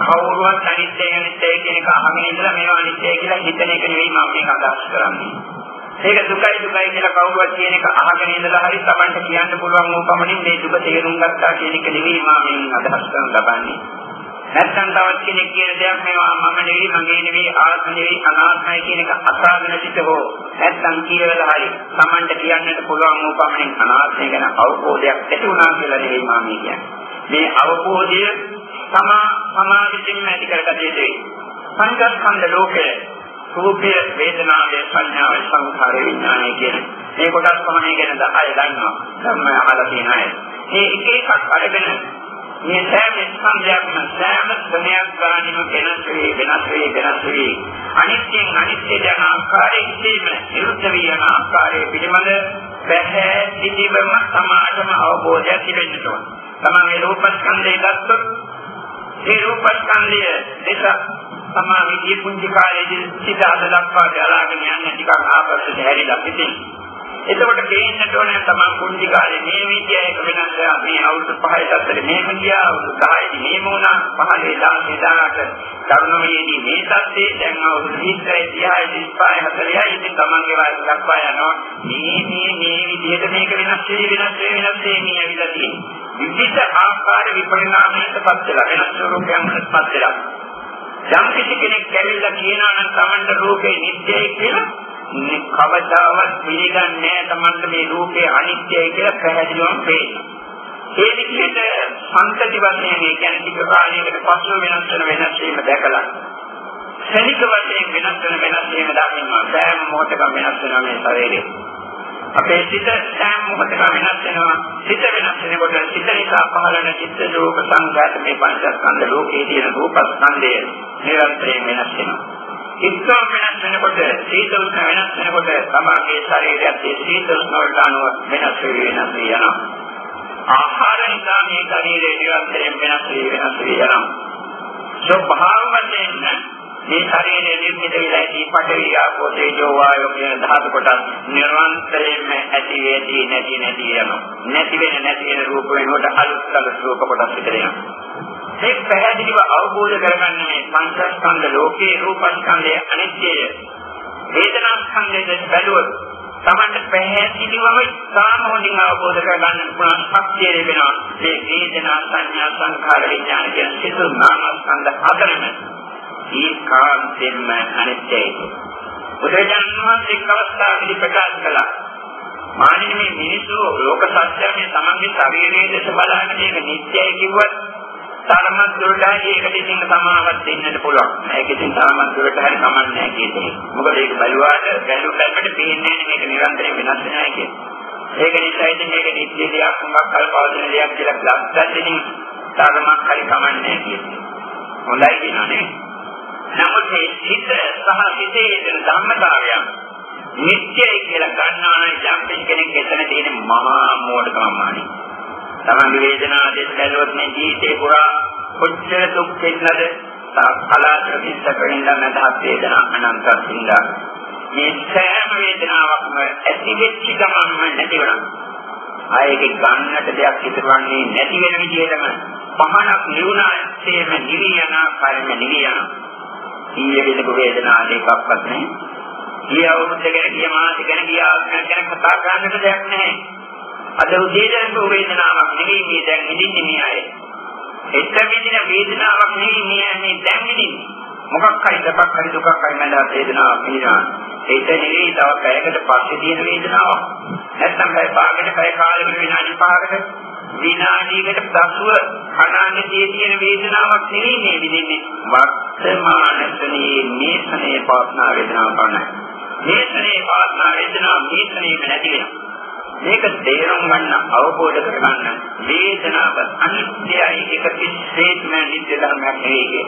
කවුරුවත් අනිත්‍ය අනිත්‍ය කියන එක අහගෙන ඉඳලා මේවා අනිත්‍ය කියලා හිතන එක නෙවෙයි මම මේක අදහස් කරන්නේ. ඒක දුකයි දුකයි කියලා කවුරුවත් කියන එක අහගෙන ඉඳලා හරි Tamanට කියන්න පුළුවන් ඕපමණින් මේ දුක තේරුම් ගත්තා කියන එක නෙවෙයි මම මේ අදහස් කරන ලබන්නේ. නැත්නම් තවත් කෙනෙක් කියන දෙයක් මේවා මම නෙවෙයි මගේ නෙවෙයි ආත්ම නෙවෙයි අනාත්මයි කියන එක අසාගෙන සිට හෝ නැත්නම් කියලා හරි Tamanට කියන්නට පුළුවන් ඕපමණින් අනාත්මය ගැන අවබෝධයක් ඇති වුණා කියලා නෙවෙයි මම කියන්නේ. මේ අවබෝධය තමා සමාධියෙන් ඇති කරගත යුතුයි. පංචස්කන්ධ ලෝකයේ රූපය වේදනාවේ සංඥාවේ සංඛාර විඥානය කියන මේ කොටස් පහනේ ගැන 10 දන්නවා ධර්ම අහලා තියෙන අය. මේ එක එකක් අරගෙන මේ සෑම ස්කන්ධයක්ම සෑම ධනයක් ගානිනු වෙනස් වේ වෙනස් වේ වෙනස් වේ අනිත්‍යයෙන් අනිත්‍ය යන ආකාරයේ ඉතීම නිරුද්ධ වී යන ආකාරයේ පිළිබඳ පැහැදිලිවම සමාජම අවබෝධයක් තිබෙන්න ඕන. තමයි රූපස්කන්ධය ගත්තොත් ඒ රූපස්කන්ධය දෙක තමා විදියේ පුංචි කාලේදී සිත අද දක්වා ගලාගෙන යන්නේ ටිකක් ආපස්සට හැරිලා පිටින්. එතකොට තේින්නට ඕනේ තමා පුංචි කාලේ මේ විදිය එක වෙනස් මේ අවුරුදු 5 අතර මේක ගියා අවුරුදු 10 මේම වුණා. 15 10 තරුණ වයේදී මේ තත්ත්වයේ දැන් අවුරුදු 20 30 35 40 ඉතින් තමන්ගේ වයස දක්වා යනවා. මේ මේ මේ විදියට මේක වෙනස් වෙයි වෙනස් වෙයි වෙනස් වෙයි මේ ඇවිල්ලා තියෙන්නේ. විවිධ ආකාර විපරිණාමයකටපත් වෙලා වෙනස් ස්වරූපයන්කටපත් වෙලා යම් කිසි කෙනෙක් කැවිලා කියනවා නම් Tamanට රූපේ නිත්‍යයි කියලා මේ කවදාවත් පිළිගන්නේ නැහැ Tamanට මේ රූපේ අනිත්‍යයි කියලා පැහැදිලිවම පේනවා. ඒ විදිහට සංතති වශයෙන් ඒ කියන්නේ ටික කාලයකට පසු වෙනස් වෙන වෙනස් වීම දැකලා ශනික වශයෙන් වෙනස් වෙන වෙනස් වීම දකින්නවා. සෑම මොහොතකම වෙනස් වෙනවා මේ ශරීරය. අපේ සිත සෑම මොහොතකම වෙනස් වෙනවා. සිත වෙනස් වෙනකොට සිත නිසා පහළ වෙන චිත්ත රූප සංඝාත මේ පංචස්කන්ධ ලෝකයේ තියෙන රූපස්කන්ධය නිරන්තරයෙන් වෙනස් වෙනවා. ඉස්සම වෙනස් වෙනකොට සීතල වෙනස් වෙනකොට තමගේ ශරීරයත් ඒ සීතල වලට අනුව වෙනස් වෙවි වෙනස් වී යනවා. ආහාර නිසා මේ ශරීරය නිරන්තරයෙන් වෙනස් වී වෙනස් වී යනවා. ස්වභාව වශයෙන් මේ ශරීරයේ නිර්මිත වෙලා ඇති පඨවි ආපෝ තේජෝ වායෝ කියන ධාතු කොටස් නිරන්තරයෙන්ම ඇති වෙදී නැති නැති යනවා. නැති වෙන නැති වෙන රූප වෙනකොට අලුත් අලුත් රූප කොටස් විතර යනවා. මේ පැහැදිලිව අවබෝධ කරගන්න මේ පංචස්කන්ධ ලෝකේ රූපස්කන්ධය අනිත්‍යය. වේදනාස්කන්ධය බැලුවොත් තමන්ට පැහැදිලිවම ඉතාම හොඳින් අවබෝධ කරගන්න පුළුවන් ශක්තිය ලැබෙනවා. මේ වේදනා සංඥා සංඛාර විඥාන කියන සිතු නාමස්කන්ධ හතරම ඒකාන්තයෙන්ම අනිත්‍යයි. බුදුරජාණන් වහන්සේ එක් අවස්ථාවකදී ප්‍රකාශ කළා. මානින මේ මිනිස්සු ලෝක සත්‍ය මේ තමන්ගේ ශරීරයේ දේශ බලාගෙන මේක නිත්‍යයි කිව්වත් තරමක් දුරට හරි ඒකට ඉතින් සමාවක් දෙන්නට පුළුවන්. ඒක ඉතින් තරමක් දුරට හරි කමක් නැහැ කියන්නේ. මොකද ඒක බැලුවාට බැලු බැලමට පේන්නේ මේක නිරන්තරයෙන් වෙනස් වෙනවා කියන්නේ. ඒක නිසා ඉතින් මේක නිත්‍ය දෙයක් මොකක් කල් පවතින දෙයක් කියලා ගත්තත් ඉතින් තරමක් හරි කමක් නැහැ කියන්නේ. හොඳයි කියනනේ. නමුත් මේ සිත සහ සිතේ තියෙන ධර්මතාවයන් නිත්‍යයි කියලා ගන්නවා නම් යම් කෙනෙක් එතන තියෙන මහා මෝඩකමයි. තමන්ගේ වේදනාව දෙස් බැලුවොත් මේ ජීවිතේ පුරා කොච්චර දුක් දෙන්නද කලාතුරකින් සැපෙන්න නැදහත් වේදනා අනන්තත් ඉඳලා මේ සෑම වේදනාවක්ම ඇති වෙච්ච ගමන්ම නැති වෙනවා. ආයේ ගන්නට දෙයක් ඉතුරුවන්නේ නැති වෙන විදිහටම පහනක් නිවුණාseම නිවියන කර්ම නිවියන. ඊයේ වෙනක වේදනා දෙකක්වත් නැහැ. ගිය අවුරුද්ද ගැන ගිය මාසෙ ගැන ගිය ආත්මය ගැන කතා කරන්නට දෙයක් නැහැ. අද උදේ දැනපු වේදනාවක් නෙවෙයි මේ දැන් ඉඳින්නේ මේ අය. එත විදින වේදනාවක් නෙවෙයි මේ අය දැන් ඉඳින්නේ. මොකක් හරි දෙපක් හරි දුකක් හරි මැද වේදනාවක් පිළිනවා. ඒක නෙවෙයි තව පැයකට පස්සේ තියෙන වේදනාවක්. නැත්නම් පැය භාගයකට පැය කාලෙකට විනාඩි 5කට විනාඩියකට පසුව අනාගතයේ තියෙන වේදනාවක් නෙවෙයි මේ විදිහේ වර්තමානයේ මේ සනේ පවත්නා වේදනාවක් පමණයි. මේ සනේ පවත්නා වේදනාව මේ සනේම නැති වෙනවා. මේක තේරුම් ගන්න අවබෝධ කරගන්න වේදනාව අනිත්‍යයි ඒක කිසිසේත්ම නිත්‍ය ධර්මයක් නෙවෙයි.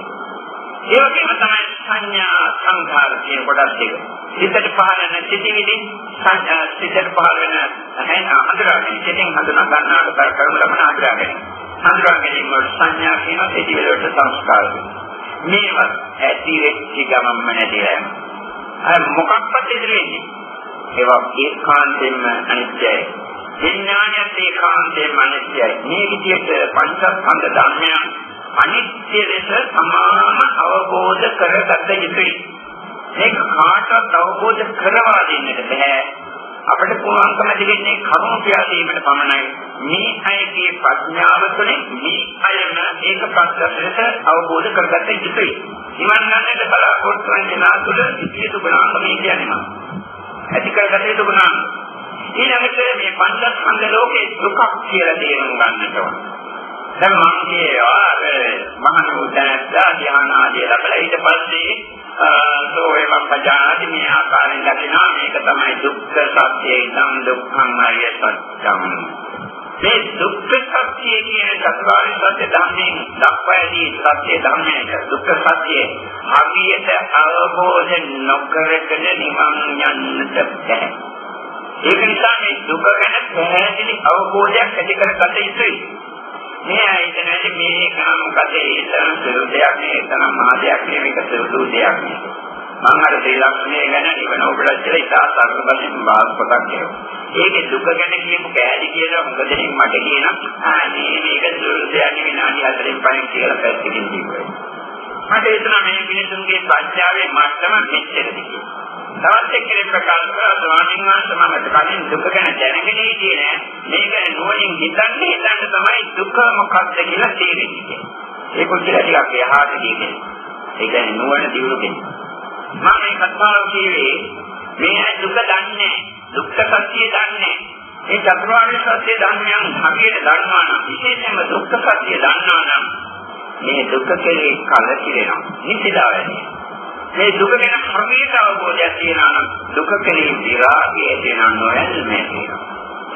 ඒ වගේම තමයි සංඥා සංඛාර කියන කොටස් දෙක. සිතට පහළ වෙන සිතිවිලි සංඥා සිතට පහළ වෙන හැන අඳුරගෙන සිතින් හඳුනා ගන්න ආකාර කරමු ලබන අඳුරගෙන. හඳුනා ගැනීම වල සංඥා කියන සිතිවිලි වලට සංස්කාර මේවා ඇති වෙච්ච ගමන්ම නැතිලා යනවා. අර මොකක්වත් ඉදිරි වෙන්නේ. ඒවා ඒකාන්තයෙන්ම අනිත්‍යයි. විඥානයත් ඒකාන්තයෙන්ම අනිත්‍යයි. මේ විදිහට පංචස්කන්ධ ධර්මයන් අනිත්‍ය ලෙස සමාන අවබෝධ කරගත යුතුයි. මේක කාටවත් අවබෝධ කරවා දෙන්නට බෑ. අපිට පුළුවන්කම දෙන්නේ කරුණු කියලා දීමට පමණයි. මේ අයගේ ප්‍රඥාව තුළින් මේ අයම ඒක ප්‍රත්‍යක්ෂයට අවබෝධ කරගත යුතුයි. නිවන් යන්නට බලාපොරොත්තු වෙන කෙනා තුළ සිටිය ගුණාංග මේ කියන්නේ මම. ඇති කරගත යුතු ගුණාංග. ඊළඟට මේ පංචස්කන්ධ ලෝකේ දුකක් කියලා තේරුම් ගන්නට ඕන. දැන් මම කියනවා මහනුදැත්තා ධ්‍යාන ආදී ලැබලා ඊට පස්සේ සෝ එවම් පජාති මේ ආකාරයෙන් දකිනවා මේක තමයි දුක්ඛ සත්‍යය ඉදම් දුක්ඛං අරිය සත්‍යං මේ දුක්ඛ සත්‍ය කියන චතුරාර්ය සත්‍ය ධර්මයෙන් දක්වැදී සත්‍ය ධර්මයේ දුක්ඛ සත්‍ය හරියට අවබෝධ නොකරගෙන නිවන් යන්නට බැහැ. ඒක නිසා මේ දුක ගැන පැහැදිලි අවබෝධයක් ඇති කරගත යුතුයි. මේ ආයතනයේ මේ කාම කතේ තරම් සුළු දෙයක් නේ තරම් මහා දෙයක් නේ මේක සුළු දෙයක් නේ. මම අර ත්‍රිලක්ෂණය ගැන නිවන ඔබට කියලා ඉතා සරල වශයෙන් බාස් පොතක් කියනවා. ඒකේ දුක ගැන කියපු කෑලි කියලා මොකද මට කියනවා ආනේ මේක සුළු දෙයක් විනාඩි 4න් 5න් කියලා පැත්තකින් දීපුවා. මට හිතෙනවා මේ මිනිසුන්ගේ ප්‍රඥාවේ මට්ටම මෙච්චරද කියලා. තවත් එක්කෙනෙක් ප්‍රකාශ කරා ස්වාමීන් වහන්සේ මම කලින් දුක ගැන දැනගෙන හිටියේ නෑ මේක නුවණින් හිතන්නේ හිතන්න තමයි දුක මොකක්ද කියලා තේරෙන්නේ ඒක කියලා ටිකක් එහාට ගියේ ඒ කියන්නේ නුවණ දියුණු කෙනෙක් මම මේ කතාව කියවේ මේ දුක දන්නේ? දුක්ඛ සත්‍ය දන්නේ. මේ චතුරාර්ය සත්‍ය ධර්මයන් හරියට දන්නවා නම් විශේෂයෙන්ම දුක්ඛ සත්‍ය දන්නවා නම් මේ දුක කෙරේ කලකිරෙනවා නිසිදා වෙනවා මේ දුක ගැන හරියට අවබෝධයක් තියෙනවා නම් දුක කෙරෙහි විරාගය තියෙනවා නොයල්මේ තියෙනවා.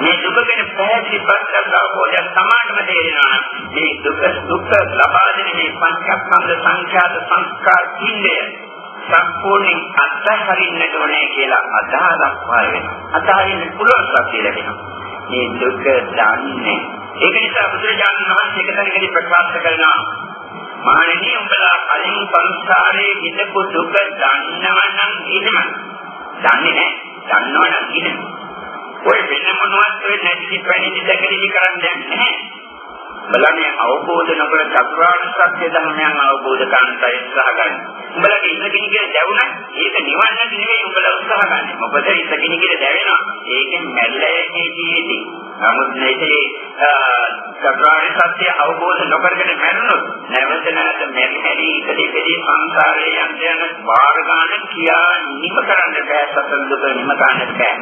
මේ දුක ගැන පැහැදිලි පස්සක් අවබෝධයක් සමානම තේරෙනවා නම් මේ දුක දුක ලබා දෙන මේ පංචස්කන්ධ සංඛ්‍යාත සංස්කාර කින්නේ සම්පූර්ණයෙන් අත්හරින්නට ඕනේ කියලා අදහසක් පාර වෙනවා. අදහරින්න පුළුවන් සත්‍ය ලැබෙනවා. මේ දුක දන්නේ. ඒක නිසා බුදුරජාණන් වහන්සේ එක තැනකදී ප්‍රකාශ කරනවා මහණෙනි උඹලා කලින් සංසාරේ හිතපු දුක දන්නවනම් ඉදම. දන්නේ නැහැ. දන්නවනම් ඉදම. ඔය වෙන මොනවත් ඔය නැති පැණිදි දැකලිදි කරන්නේ නැහැ. බලන්නේ අවබෝධ නොකර චතුරාර්ය සත්‍ය ධර්මයන් අවබෝධ කරගන්නට උත්සාහ කරන්න. උඹලගේ ඉස්සකින් කියලා දැවුණා ඒක නිවන් නැති නෙවෙයි උඹලා උත්සාහ ගන්න. මොකද ඉස්සකින් කියලා දැවෙනවා. ඒකෙන් මැරිලා යන්නේ ජීවිතේ. නමුත් මේකේ චතුරාර්ය සත්‍ය අවබෝධ නොකරගෙන මැරුණොත් නැවත නැවත මෙරි මෙරි ඉදිරිපෙදී සංසාරයේ යන්න යන බාර ගන්න කියා නිම කරන්න බෑ සතර දුක නිම කරන්න බෑ.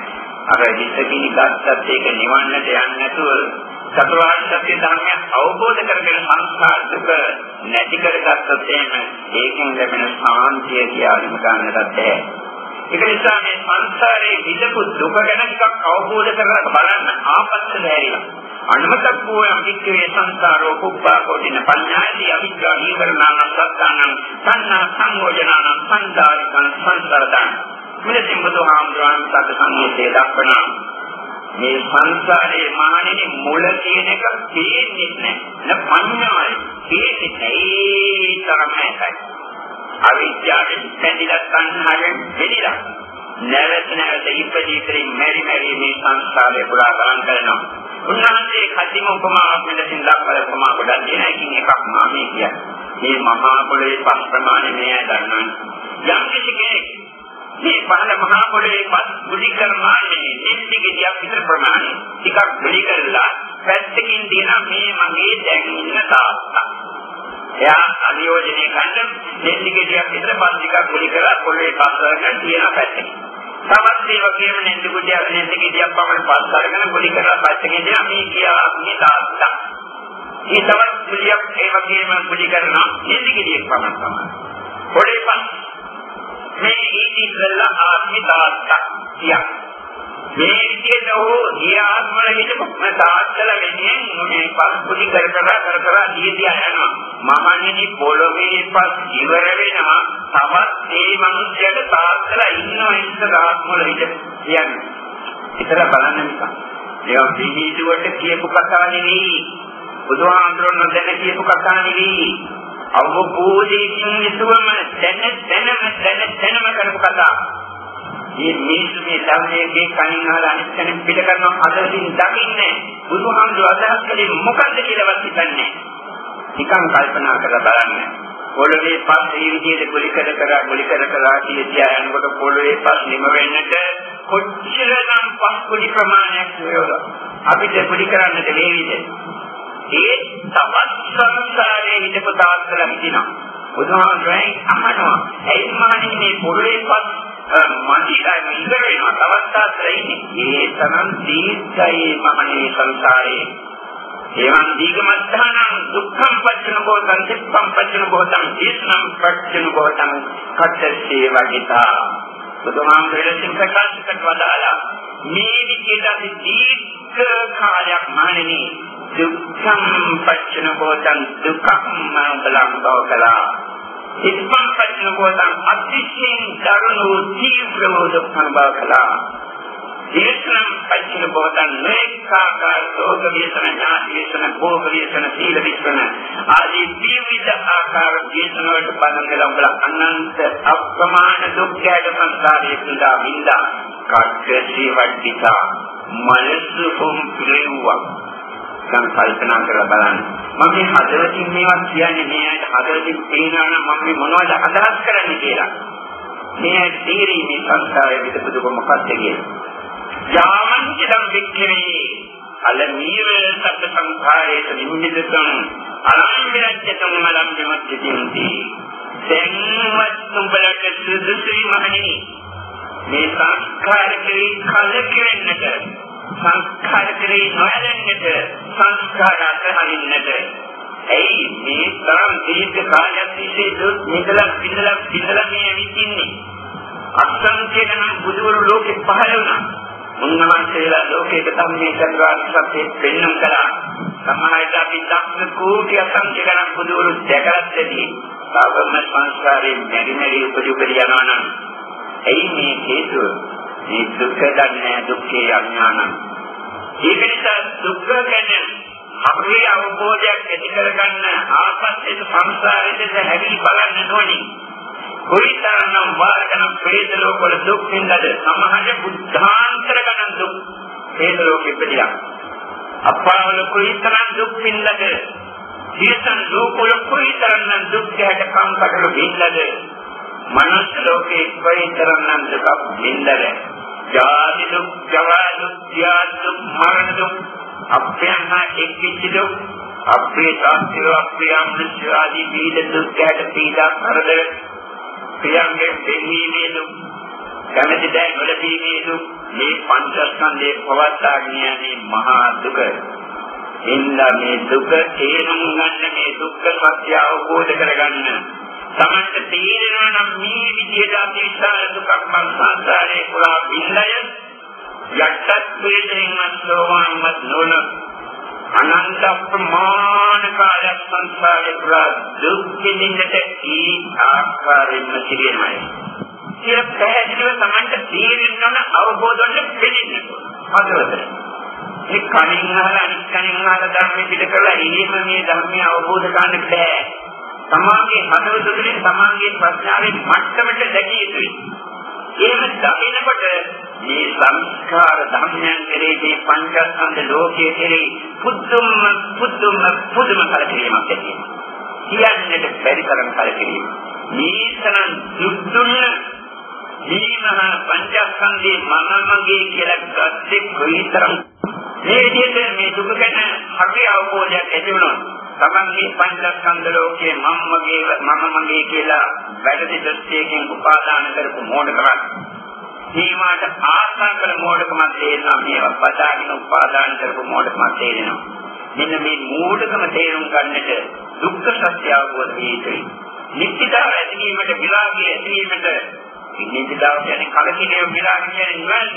අර ඉස්සකින් ගත්තත් ඒක නිවන්නට යන්නේ නැතුව චතුරාර්ය සත්‍ය ධර්මය අවබෝධ කරගෙන සංසාර දුක නැති කරගත්තොත් එහෙම ඒකෙන් ලැබෙන සාන්තිය කියලා ගන්නටත් බැහැ. ඒක නිසා මේ සංසාරයේ විදපු දුක ගැන ටිකක් අවබෝධ කරගන්න බලන්න ආපස්සට හැරිලා. අනුමතක්කෝ අම්පික්කේ සංසාරෝ කුප්පා කොටින පඤ්ඤාති අවිද්‍යා නීවරණං සත්තානං සංනා සංයෝජනං සංදාරිකං සංසරදං මෙලෙසින් බුදුහාමුදුරන් සත්‍ය සංයේතය දක්වනවා මේ සංසාරයේ මානෙනි මුල කියන එක තේන්නේ නැහැ. පඤ්ඤායි තේන්නේ නැහැ. ඒ තරම එකයි. අවිද්‍යාවෙන් පැතිලා සංහාරයෙන් පිළිලා. නැවත නැවත ඉපදී ඉතින් මෙරි මෙරි මේ සංසාරේ පුරා ගමන් කරනවා. උන්වහන්සේ කදිම උපමාවක් මෙලෙසින් දක්වලා උපමා ගොඩක් දෙන එකින් එකක් මා මේ කියන්නේ. මේ මහා පොළොවේ පස් ප්‍රමාණය මේ දන්නවනේ. යම් කිසි කෙනෙක් මේ පහළ මහා පොළොවේ පස් ගුලි කරමාන්නේ නිත්‍ය ගෙඩියක් විතර ප්‍රමාණය. ටිකක් ගුලි කරලා පැත්තකින් දින මේ මගේ දැන් ඉන්න තාත්තා. එයා අනියෝජනය කරන නිත්‍ය ගෙඩියක් විතර පස් ටිකක් ගුලි කරලා පොළොවේ පස් කරගෙන තියෙන පැත්තකින්. තවත් ඒ වගේම නෙන්ද කුඩියක් නෙන්ද ගෙඩියක් පමණ පස් කරගෙන ගුලි කරලා පැත්තකින් දින මේ කියා මේ තාත්තා. මේ තවත් කුලියක් ඒ වගේම කුලි කරනවා නෙන්ද ගෙඩියක් පමණ තමයි. පොළොවේ පස් මේ ඊටි ඉස්සෙල්ලා ආත්මි තාත්තා කියක්. මේ විදිහට ඔහු ඒ ආත්මවල හිටපු තාත්තලා වෙනින් මේ පස්පුඩි කර කර කර කර දීතිය යනවා. මහණෙනි පොළොවේ පස් ඉවර වෙනවා. තවත් මේ මිනිස්යාට තාත්තලා ඉන්නව ඉස්සර ආත්මවල හිට කියන්නේ. ඉතල බලන්න නිසා. ඒවා පිළිහිදුවට කියපු කතා නෙවෙයි. බුදුහාමුදුරන් නොදැන කියපු කතා නෙවෙයි. අවබෝධයෙන් යුතුවම දැන දැනම දැන දැනම කරපු කතා. මේ මිනිස්සු මේ ධර්මයේ කණින් අහලා අනිත් කෙනෙක් පිට කරනවා අදින් දකින්නේ බුදුහාමුදුර අදහස් කළේ මොකද්ද කියලාවත් හිතන්නේ. නිකන් කල්පනා කරලා බලන්න. පොළවේ පස් මේ විදිහට ගොලි කර කර ගොලි කර කර කිය යනකොට පොළවේ පස් නිම වෙන්නට කොච්චරනම් පස් කුඩි ප්‍රමාණයක් වේවද අපිට කුඩි කරන්නට වේවිද ඒ තවත් සංසාරයේ හිටපු තාත්තලා හිටිනවා. බුදුහාමුදුරෙන් අහනවා එයි මානේ මේ පොළවේ පස් මන්දිරයි ඉවර වෙනවා තවත් තාත්තලා ඉන්නේ. ඒ තරම් දීර්ඝයි මහණේ සංසාරේ. එවං දීගමත්තානං දුක්ඛම් පච්චන භෝතං චිත්තම් පච්චන භෝතං ඊස්නම් පච්චන භෝතං කච්චේ වගිතා බුදුහාමුදුරේ ප්‍රකාශ කරවදාලා මේ විදිහට දීර්ඝ කාලයක් මානෙනි දුක්ඛම් පච්චන භෝතං දුක්ඛම් මනෝබලං බවකලා ඉස්පම් පච්චන භෝතං අතිශයින් දරුණු තීව්‍ර වූ දුක්ඛම් බවකලා දේශනම් පච්චන භෝතං මේකාකාර සෝක වේසන ඥාති වේසන භෝග වේසන සීල වේසන ආදී විවිධ ආකාර වේසන වලට බඳන් ලම්බල අනන්ත අප්‍රමාණ දුක්ඛයට සංසාරයේ පිටා විඳා කච්චේ වඩිතා මනසුම් පිළිවුවක් දැන් කල්පනා කරලා බලන්න. මම මේ හදවතින් මේවා කියන්නේ මේ ඇයි හදවතින් පේනවා නම් මම මේ මොනවද අදහස් කරන්නේ කියලා. මේ තීරී මේ සංස්කාරයේ පිටපොදුක මොකක්ද කියන්නේ. යාමං චිදම් වික්ඛවේ අලමීව සත්‍ය සංඛාරයේ නිමිදතං අනම්බයච්චතං මලම් විමුක්තියන්ති. දැන්වත් තුඹලට සුදුසුයි මහණෙනි. මේ සංස්කාර කෙරෙහි කලකිරෙන්නට සංස්කාර කෙරෙහි නොයැලෙන්නට සංස්කාර අතහරින්නට. ඇයි මේ තරම් දීර්ඝ කාලයක් තිස්සේ දුක් නිදලා පිටලා පිටලා මේ ඇවිත්ින්නේ අසංඛ්‍ය ගණන් බුදුවරු ලෝකෙ පහළ වුණා. උන්වහන්සේලා ලෝකයේ ධම්මේ චතුරාර්ය සත්‍ය පෙන්වන්න කළා. සමාජයට අපි දක්න කෝටි අසංඛ්‍ය ගණන් බුදුවරු දැකලා ඇති තාවම සංස්කාරයෙන් මෙරි මෙරි උපදි උපදි යනවා නම්. ඇයි මේ හේතුව? මේ දුක්ඛ දන්නේ දුක්ඛේ අඥානං. ඒක නිසා දුක්ඛ ගැන අපේ අවබෝධයක් ඇති කරගන්න ආපස්සට සංසාරෙට හැරී බලන්න ඕනේ. කොයිතරම් වාරකන ප්‍රේත ලෝකවල දුක් විඳද සමහර බුද්ධාන්තර ගණන් දුක් ප්‍රේත ලෝකෙ පිළියක්. අපාවල කොයිතරම් දුක් විඳද ජීතන් ලෝකවල කොයිතරම් දුක් ගැට කම්කටොළු විඳද මනුස්ස ලෝකේ කොයිතරම් දුක් විඳද ජාති දුක්, ජරා දුක්, ව්‍යාධි දුක්, මරණ දුක්, අප්‍රයන්හ එක්විච්ච දුක්, අප්‍රිය සාස්ත්‍ර අප්‍රිය අමෘෂ්‍ය ආදී විවිධ දුක් ගැට පීඩා කරදර, ප්‍රියංගේ දෙහිමේ දුක්, කැමැති දෑ නොලැබීමේ දුක්, මේ පංචස්කන්ධයේ පවත්වාගෙන යන්නේ මහා දුක. එන්න මේ දුක තේරුම් ගන්න මේ දුක්ඛ සත්‍ය අවබෝධ කරගන්න තමන්ට තේරෙනවා නම් මේ විදිහට අතිශාල දුකක් මං සංසාරේ පුරා විඳය යටත් වේදෙන්වත් සෝවාන්වත් නොන අනන්ත ප්‍රමාණ කාලයක් සංසාරේ පුරා දුක් විඳින්නට ඒ ආකාරයෙන්ම තිබෙනයි. සිය පැහැදිලිව තමන්ට තේරෙන්න අවබෝධයෙන් පිළිගන්න ඕනේ. මේ කණින් අහලා අනිත් කණින් අහලා ධර්මෙ පිට කරලා එහෙම මේ ධර්මය අවබෝධ කරගන්න බෑ. තමාගේ හදවත තුළින් තමාගේ ප්‍රඥාවේ මට්ටමට දැකිය යුතුයි. එහෙම දකිනකොට මේ සංස්කාර සංස්කාර ධර්මයන් කෙරෙහි පංචස්කන්ධ ලෝකයේ කෙරෙහි පුදුම පුදුම පුදුම කලකිරීමක් ඇති කියන්නට බැරි තරම් කලකිරීම. මේ තරම් දුක්දුන්න මේ මහා පංචස්කන්ධේ මම මගේ කියලා ගත්තේ කොයිතරම් මේ විදිහට මේ දුක ගැන හරි අවබෝධයක් ඇති වුණොත් තමන්ගේ පංචස්කන්ධ ලෝකයේ මම මගේ මම මගේ කියලා වැඩි දෘෂ්ටියකින් උපාදාන කරපු මෝඩකමක්. සීමාට ආශා කළ මෝඩකමක් තේරෙනවා මේවා. පදාගෙන උපාදාන කරපු මෝඩකමක් තේරෙනවා. මෙන්න මේ මෝඩකම තේරුම් ගන්නට දුක්ඛ සත්‍ය අවබෝධ විය යුතුයි. නිත්‍යතාව ඇතිවීමට විරාගය ඇතිවීමට නිත්‍යතාව කියන්නේ කලකිරීම විරාගය කියන්නේ නිවන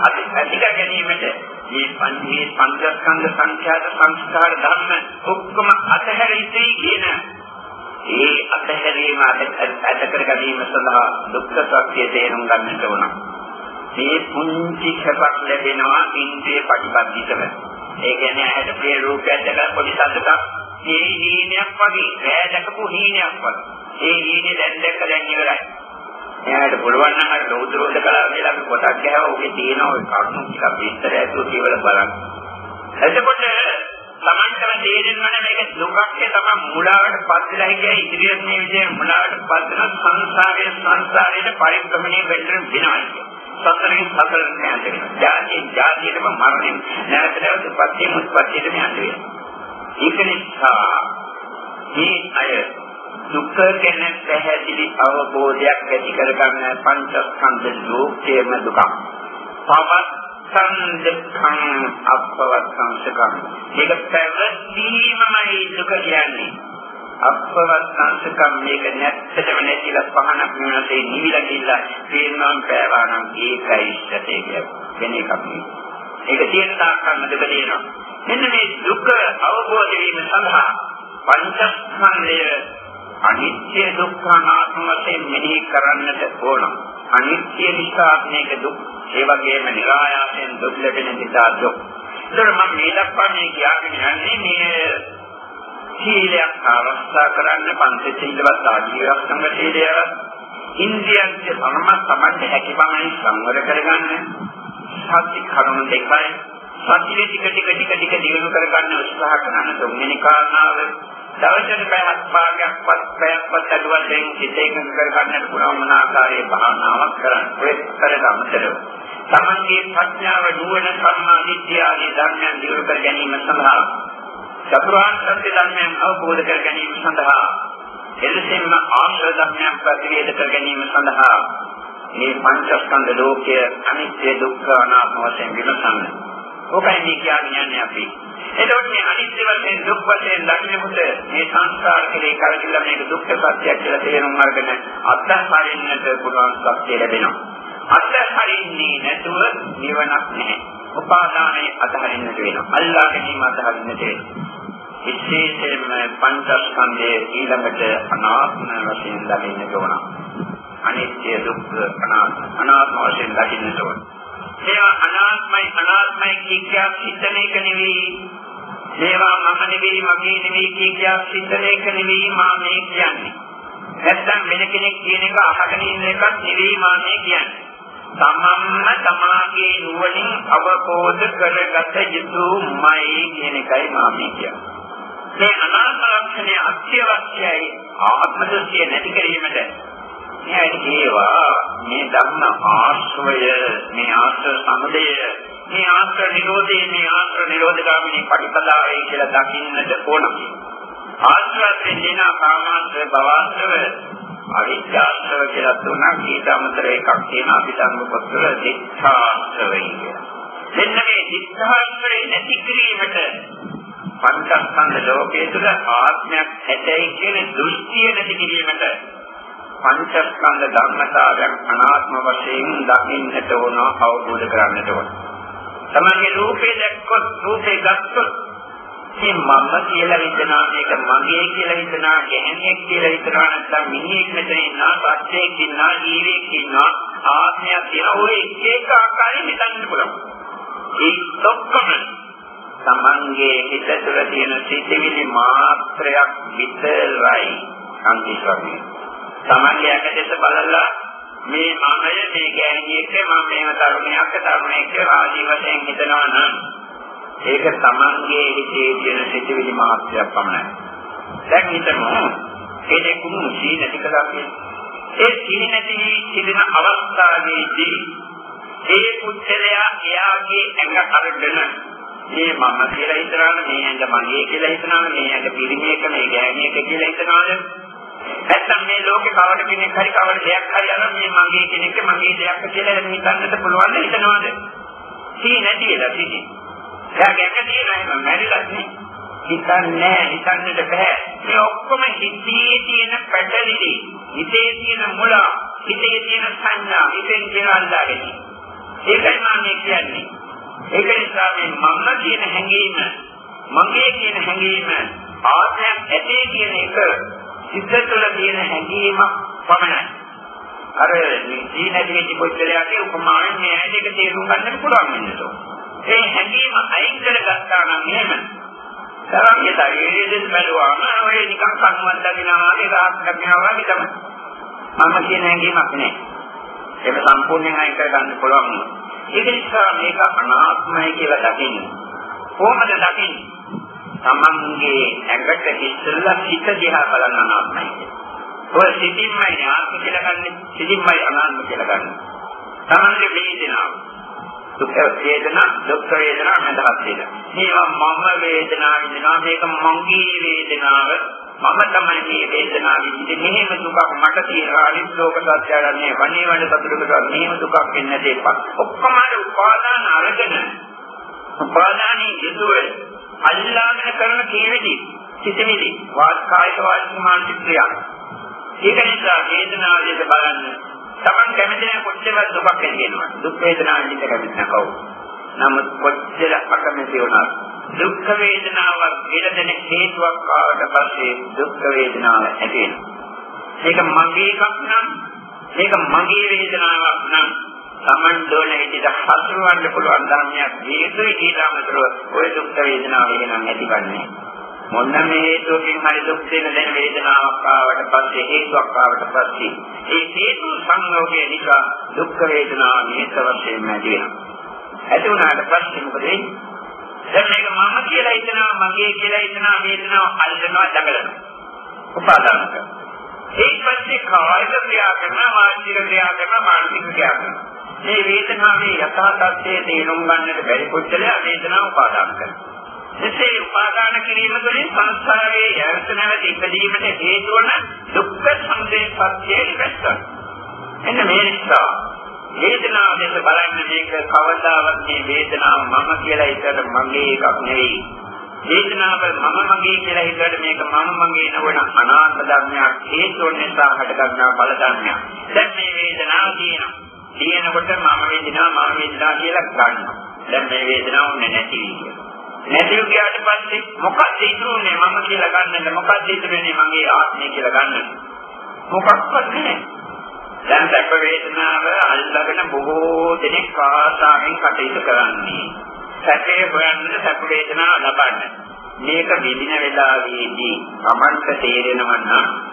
අද ඇතික ගැනීමට මේ පංචේ පංචස්කන්ධ සංඛ්‍යාත සංස්කාර ධර්ම ඔක්කොම අතහැර ඉතී කියන ඒ අතහැරීම ඇත කර ගැනීම සඳහා දුක්ඛ සත්‍ය තේරුම් ගන්නට ඕන. මේ පුංචි සපක් ලැබෙනවා ඉන්ද්‍රිය ප්‍රතිපදිතව. ඒ කියන්නේ ඇහැට ප්‍රිය රූපයක් දැක පොඩි සතුටක් ඒ හීනයක් වගේ, රෑ දැකපු හීනයක් වගේ. ඒ හීනේ දැන් දැක්ක දැන් ඉවරයි. එයාට පුළුවන් නම් අර ලෝතුරෝද කලාව කියලා අපි පොතක් ගහව ඔගේ තියෙන ඔය කරුණු ටික විස්තර ඇතුළු කියලා බලන්න. එතකොට Tamanටම තේරෙනවා මේක දුකක් තමයි මුලාවට පත් වෙලා හිටිය ඉදිරියට මේ විදිහේ මුලාවට පත් වෙන සංසාරයේ සංසාරයේ පරික්‍රමණය වෙන්න වෙනවා. සතරෙන් සතරට යන්න වෙනවා. ජාතියෙන් ජාතියටම මරණය නැවත නැවත පත්‍ය මුත්පත්තියටම යන්න වෙනවා. ඒක නිසා මේ අය දුක්ඛ ගැන පැහැදිලි අවබෝධයක් ඇති කරගන්න පංචස්කන්ධ ලෝකයේම දුක. පවත්තං දුක්ඛං අපවත්තං සුඛං. මේක පැවතීමමයි දුක කියන්නේ. අපවත්තං සුඛං මේක නැත්තටම නැතිලා පහනක් වෙනසේ නිවිලා ගිල්ලා තේරනම් පෑවානම් ඒකයි ඉෂ්ටතේ කියන්නේ. වෙන එකක් නෙවෙයි. ඒක තියෙන තාක්කම දුක තියෙනවා. මෙන්න මේ දුක අවබෝධ වීම සඳහා පංචස්කන්ධය අනිත්‍ය දුක්ඛ අනාත්ම වශයෙන් මෙනෙහි කරන්නට ඕන. අනිත්‍ය නිසා මේක දුක්. ඒ වගේම නිරායාසයෙන් දුක් ලැබෙන නිසා දුක්. ඒතර මම මේ දක්වා මේ කියන්නේ යන්නේ මේ සීලයක් ආරක්ෂා කරන්න පංච සීලවත් ආජීවයක් සංගතේදය ඉන්ද්‍රියන්ගේ සමම සමන්ත හැකි පමණින් සංවර කරගන්න සත්‍ය කරුණු දෙකයි සතියේ ටික ටික ටික ටික දියුණු කරගන්න උත්සාහ කරන තුන්වෙනි කාරණාව දවසට පැයක් භාගයක් පස්සයක්වත් අඩුවෙන් හිත එකඟ කර ගන්නට පුළුවන් වන ආකාරයේ භාවනාවක් කරන්න. ඔය කරගමතර. තමන්ගේ ප්‍රඥාව නුවණ සම්මාදිට්ඨිය ආදී ධර්මයන් දියුණු කර ගැනීම සඳහා චතුරාර්ය සත්‍ය ධර්මයන් අවබෝධ කර ගැනීම සඳහා එලෙසින්ම ආශ්‍රය ධර්මයන් ප්‍රතිවේද කර ගැනීම සඳහා මේ පංචස්කන්ධ ලෝකය අනිත්‍ය දුක්ඛ අනාත්ම වශයෙන් විමසන්න. ඔකයි මේ කියන්නේ අපි. එතකොට මේ අනිත්‍ය වශයෙන් දුක් වශයෙන් දකින්නකොට මේ සංස්කාර කෙරේ කලකිරලා මේක දුක්ඛ සත්‍යයක් කියලා තේරුම් අරගෙන අත්හරින්නට පුළුවන් ශක්තිය ලැබෙනවා. අත්හරින්නේ නැතුව නිවනක් නැහැ. උපාදානයේ අත්හරින්නට වෙනවා. අල්ලා ගැනීම අත්හරින්නට වෙනවා. විශේෂයෙන්ම පංචස්කන්ධයේ ඊළඟට අනාත්ම වශයෙන් දකින්නට ඕන. අනිත්‍ය දුක්ඛ අනාත්ම අනාත්ම වශයෙන් දකින්නට ඕන. ඒවා අනාත්මයි අනාත්මයි කිය හිතන එක නෙවෙයි. ඒවා මම නෙවෙයි මගේ නෙවෙයි කිය හිතන එක නෙවෙයි මා මේ කියන්නේ. නැත්තම් වෙන කෙනෙක් කියන එක අහගෙන ඉන්න එකක් නෙවෙයි මා මේ කියන්නේ. තමන්ම තමාගේ නුවණින් අවබෝධ කරගත යුතුමයි කියන එකයි මා මේ කියන්නේ. මේ අනාත්ම ලක්ෂණය අත්‍යවශ්‍යයි ආත්ම දෘෂ්ටිය නැති කිරීමට ඒවා මේ ධර්ම ආශ්‍රය මේ ආශ්‍රය සමුදය මේ ආශ්‍රය නිරෝධය මේ ආශ්‍රය නිරෝධගාමිනී පටිපදාවයි කියලා දකින්නට ඕන. ආශ්‍රයෙන් දෙන කාමාශ්‍රය භවශ්‍රය අවිද්‍යාශ්‍රය කියලා තුනක් ඊට අමතර එකක් තියෙනවා අපිටම පොත්වල දික්ඛාශ්‍රය කියලා. මෙන්න මේ දික්ඛාශ්‍රය නැති කිරීමට පංචස්කන්ධ ලෝකයේ තුල ආත්මයක් ඇතයි කියන දෘෂ්ටිය නැති කිරීමට පංචස්කන්ධ ධර්මතාවයන් අනාත්ම වශයෙන් දකින්නට ඕන අවබෝධ කරගන්නට ඕන. තමන්ගේ රූපේ දැක්කොත් රූපේ ගත්තොත් මේ මම කියලා හිතනවා මේක මගේ කියලා හිතනවා ගැහණියෙක් කියලා හිතනවා නැත්නම් මිනිහෙක් මෙතන ඉන්නවා සත්‍යයක් ඉන්නවා ජීවියෙක් ඉන්නවා ආත්මයක් තියෙනවා ඔය එක ආකාරයෙන් හිතන්න පුළුවන්. ඒ ඔක්කොම තමන්ගේ හිත තුළ තියෙන සිතිවිලි මාත්‍රයක් විතරයි සංකීර්ණයි. තමන්ගේ ඇඟ දෙස බලලා මේ මමය මේ ගෑණියෙක් මම මේව තරුණයක් තරුණයෙක් ආදී වශයෙන් හිතනවා නම් ඒක තමන්ගේ හිතේ තියෙන සිතුවිලි මාත්‍රයක් පමණයි. දැන් හිතමු කෙනෙකු සීනති කළා ඒ සීනති සිටින අවස්ථාවේදී ඒ පුද්ගලයා එයාගේ ඇඟ අරගෙන මේ මම කියලා හිතනවා මේ ඇඟ මගේ කියලා හිතනවා මේ ඇඟ පිරිමියෙක් මේ ගෑණියෙක් කියලා හිතනවාද නැත්නම් මේ ලෝකේ කවර කෙනෙක් හරි කවර දෙයක් හරි අර මේ මගේ කෙනෙක් මගේ දෙයක් කියලා හිතන්නට පුළුවන් හිතනවාද? සී නැති වෙලා සිටි. එයාගේ එක තියෙනවා මැරිලා නේ. හිතන්නේ හිතන්නට බෑ. මේ ඔක්කොම හිතේ තියෙන පැටලිලි, හිතේ තියෙන මුල, හිතේ තියෙන සංඥා, හිතෙන් කියන අල්ලාගෙන. ඒකයි මම කියන්නේ. ඒක නිසා මේ මම කියන හැඟීම, මගේ කියන හැඟීම ආත්මයක් ඇතේ කියන එක සිත තුළ තියෙන හැඟීම පමණයි. අර ජීනදී වෙච්ච කොච්චරයක්ද උපමාවෙන් මේ ඇයිද තේරුම් ගන්නට පුළුවන් වෙන්නේ. ඒ හැඟීම අයින් කරගත්තා නම් එහෙම තරම්ගේ ශරීරයෙන් බැලුවාම ඔය නිකන් කන්වත් දකිනවා වගේ රාත් දකිනවා වගේ තමයි. මම කියන හැඟීමක් නෑ. ඒක සම්පූර්ණයෙන් අයින් කරගන්න පුළුවන්. ඒක නිසා මේක අනාත්මයි කියලා දකින්න. කොහොමද දකින්නේ? තමන්ගේ ඇඟට ඉස්සෙල්ලා සිත දිහා බලන්න අනාත්මයි. ඔය සිතින්මයි ආත්ම කියලා ගන්න, සිතින්මයි අනාත්ම කියලා ගන්න. තමන්ගේ වේදනාව. දුක් වේදනා, දුක් වේදනා මඳහත් වේදනා. මේවා මම වේදනාව විඳිනවා, මේක මගේ වේදනාව. මම තමයි මේ වේදනාව විඳින්නේ. මෙහෙම දුකක් මට තියෙනවා. අනිත් ලෝක සත්‍යයන්නේ වනේ වනේ සතුටකට මෙහෙම දුකක් වෙන්නේ නැතේ. ඔක්කොම උපාදාන අරගෙන උපාදානයේ යෙදුවේ අල්ලාගෙන කරන කීවිදි සිතවිලි වාස්කායික වාචික මානසික ක්‍රියා. ඒක නිසා වේදනාව දෙක බලන්න තමන් කැමති නැහැ කොච්චර දුකක් ඇතිවෙනවා දුක් වේදනාව විඳ කැමති නැකව නමුත් කොච්චර අකමැති වුණත් දුක් වේදනාවක් ගෙරදෙන හේතුවක් ආවට පස්සේ දුක් වේදනාව ඇති වෙනවා. මේක මගේ එකක් නම් මේක මගේ වේදනාවක් නම්. Taman දෝන විදිහට හසුරවන්න පුළුවන් ධර්මයක් හේතුයි ඊටමතරව ওই දුක් වේදනාව වෙනනම් ඇතිවන්නේ. මොන්න මේ හේතුවකින් හරි දුක් වෙන දැන වේදනාවක් ආවට පස්සේ හේතුවක් ආවට පස්සේ ඒ හේතු සංයෝගය නිසා දුක් වේදනාව නියත වශයෙන්ම ඇති වෙනවා. ඇති වුණාට පස්සේ මොකද වෙන්නේ? දැන් මේක මම කියලා හිතනවා මගේ කියලා හිතනවා වේදනාව අල්ලනවා දඟලනවා. උපාදාන කරනවා. ඒ පස්සේ කායික ක්‍රියා කරනවා වාචික ක්‍රියා කරනවා මානසික ක්‍රියා කරනවා. මේ වේදනාවේ යථා තත්ත්වයේ තේරුම් ගන්නට බැරි පුද්ගලය වේදනාව උපාදාන කරනවා. එසේ උපාදාන කිරීම තුළින් සංස්කාරයේ යැවත නැවත ඉපදීමට හේතු වන දුක්ඛ සමුදය සත්‍යය ඉවස්තන. එන්න මේ නිසා වේදනාව දෙස බලන්න මේක කවදාවත් මේ වේදනාව මම කියලා හිතට මගේ එකක් නෙවෙයි. වේදනාව මම මගේ කියලා හිතට මේක මම මගේ නොවන අනාත්ම ධර්මයක් හේතු නිසා හටගන්නා බල ධර්මයක්. දැන් මේ වේදනාව තියෙනවා. තියෙනකොට මම වේදනාව මම වේදනාව කියලා ගන්නවා. දැන් මේ වේදනාව උන්නේ නැති විදිය. නැති ගියාට පස්සේ මොකක්ද ඉතුරුනේ මම කියලා ගන්නද මොකක්ද ඉතුරුනේ මගේ ආත්මය කියලා ගන්නද මොකක්වත් නැහැ. දැන් සැප වේදනාව අල්ලගෙන බොහෝ දෙනෙක් ආසාවෙන් කටයුතු කරන්නේ. සැපේ හොයන්න සැප වේදනාව ලබන්න. මේක විඳින වෙලාවේදී Tamanට තේරෙනවා නම්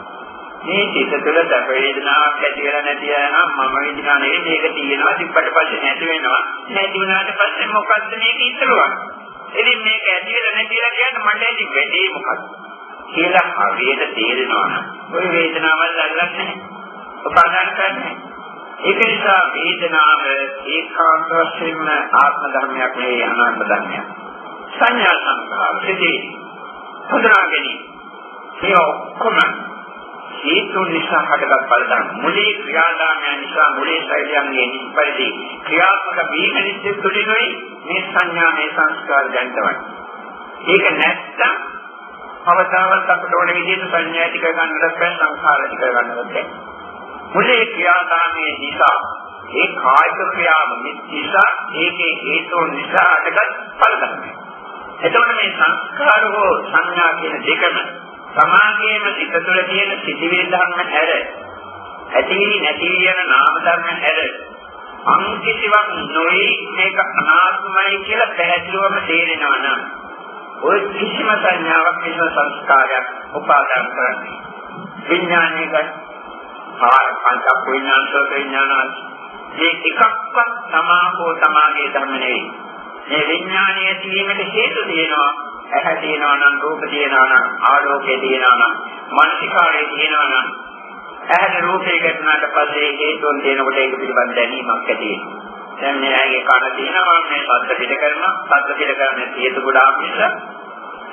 මේ සිත තුළ සැප වේදනාවක් ඇති වෙලා නැති යනවා මම විඳිනා නෙවෙයි මේක තියෙනවා. තිබ්බට පස්සේ නැති වෙනවා. නැති වුණාට පස්සේ මොකද්ද මේක ඉතුරුවක් ඉතින් මේක ඇති වෙලා නැතිලා කියන්නේ මට ඇති වෙන්නේ මොකක්ද? කියලා හරියට තේරෙනවා නම් ওই වේදනාවල් අල්ලන්නේ උපාදාන කරන්නේ ඒක නිසා වේදනාව ඒකාන්ත වශයෙන්ම ආත්ම ධර්මයක් නෙවෙයි අනාත්ම ධර්මයක්. සංඥා සංස්කාර සිටී හොඳා ගැනීම මේ ඔක්කොම හේතු නිසා හටගත් බලයන් මුලේ ක්‍රියාදාමයන් නිසා මුලේ ශෛලියන්ගේ නිස්පරිදි ක්‍රියාත්මක වීම නිත්‍ය තුලිනුයි මේ සංඥා මේ සංස්කාර දැන්තවන්නේ. ඒක නැත්තම් අවතාවල් අපට ඕන විදිහට සංඥා ටික ගන්නට බැහැ සංස්කාර ටික ගන්නට බැහැ. මුලේ ක්‍රියාදාමයේ නිසා ඒ කායික ක්‍රියාව නිසා ඒකේ හේතු නිසා හටගත් බලයක්. එතකොට මේ සංස්කාර හෝ සංඥා කියන දෙකම සමාගයේම සිත තුළ තියෙන සිටිවිලි ධර්ම හැර ඇති නැති යන නාම ධර්ම හැර අන් කිසිවක් නොයි මේක අනාත්මයි කියලා පැහැදිලිවම තේරෙනවා නම් ඔය කිසිම සංඥාවක් කිසිම සංස්කාරයක් උපාදාන කරන්නේ විඥානයේ පංචක් විඥාන සෝත විඥාන මේ එකක්වත් සමාහෝ සමාගේ ධර්ම නෙවෙයි. මේ විඥානයේ තීමට හේතු තියෙනවා. ඇහැ තියෙනවා නම් රූප තියෙනවා නම් ආලෝකය තියෙනවා නම් මානසිකාරය තියෙනවා නම් ඇහැට රූපේ ගැටුණාට පස්සේ හේතුන් දෙනකොට ඒක පිළිබඳ දැනීමක් ඇති වෙනවා. දැන් මේ ඇගේ කන තියෙනවා මේ ශබ්ද පිට කරනවා ශබ්ද පිට කරන්නේ හේතු ගොඩාක් නිසා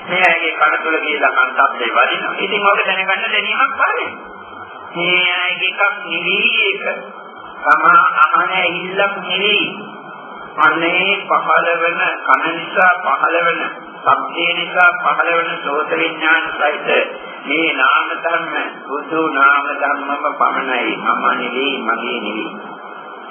මේ ඇගේ කන තුල කියලා කන් ශබ්දේ වදිනවා. ඉතින් ඔබ දැනගන්න දැනීමක් පානේ. මේ ඇගේ එකක් නිවි එක තමා අහන ඉල්ලක් නෙවෙයි. අනේ පහළ වෙන කන නිසා පහළ වෙන සබ්දේ නිසා පහළ වෙන සෝත විඥාන සහිත මේ නාම ධර්ම බුදු නාම ධර්මම පමණයි මම නෙවෙයි මගේ නෙවෙයි.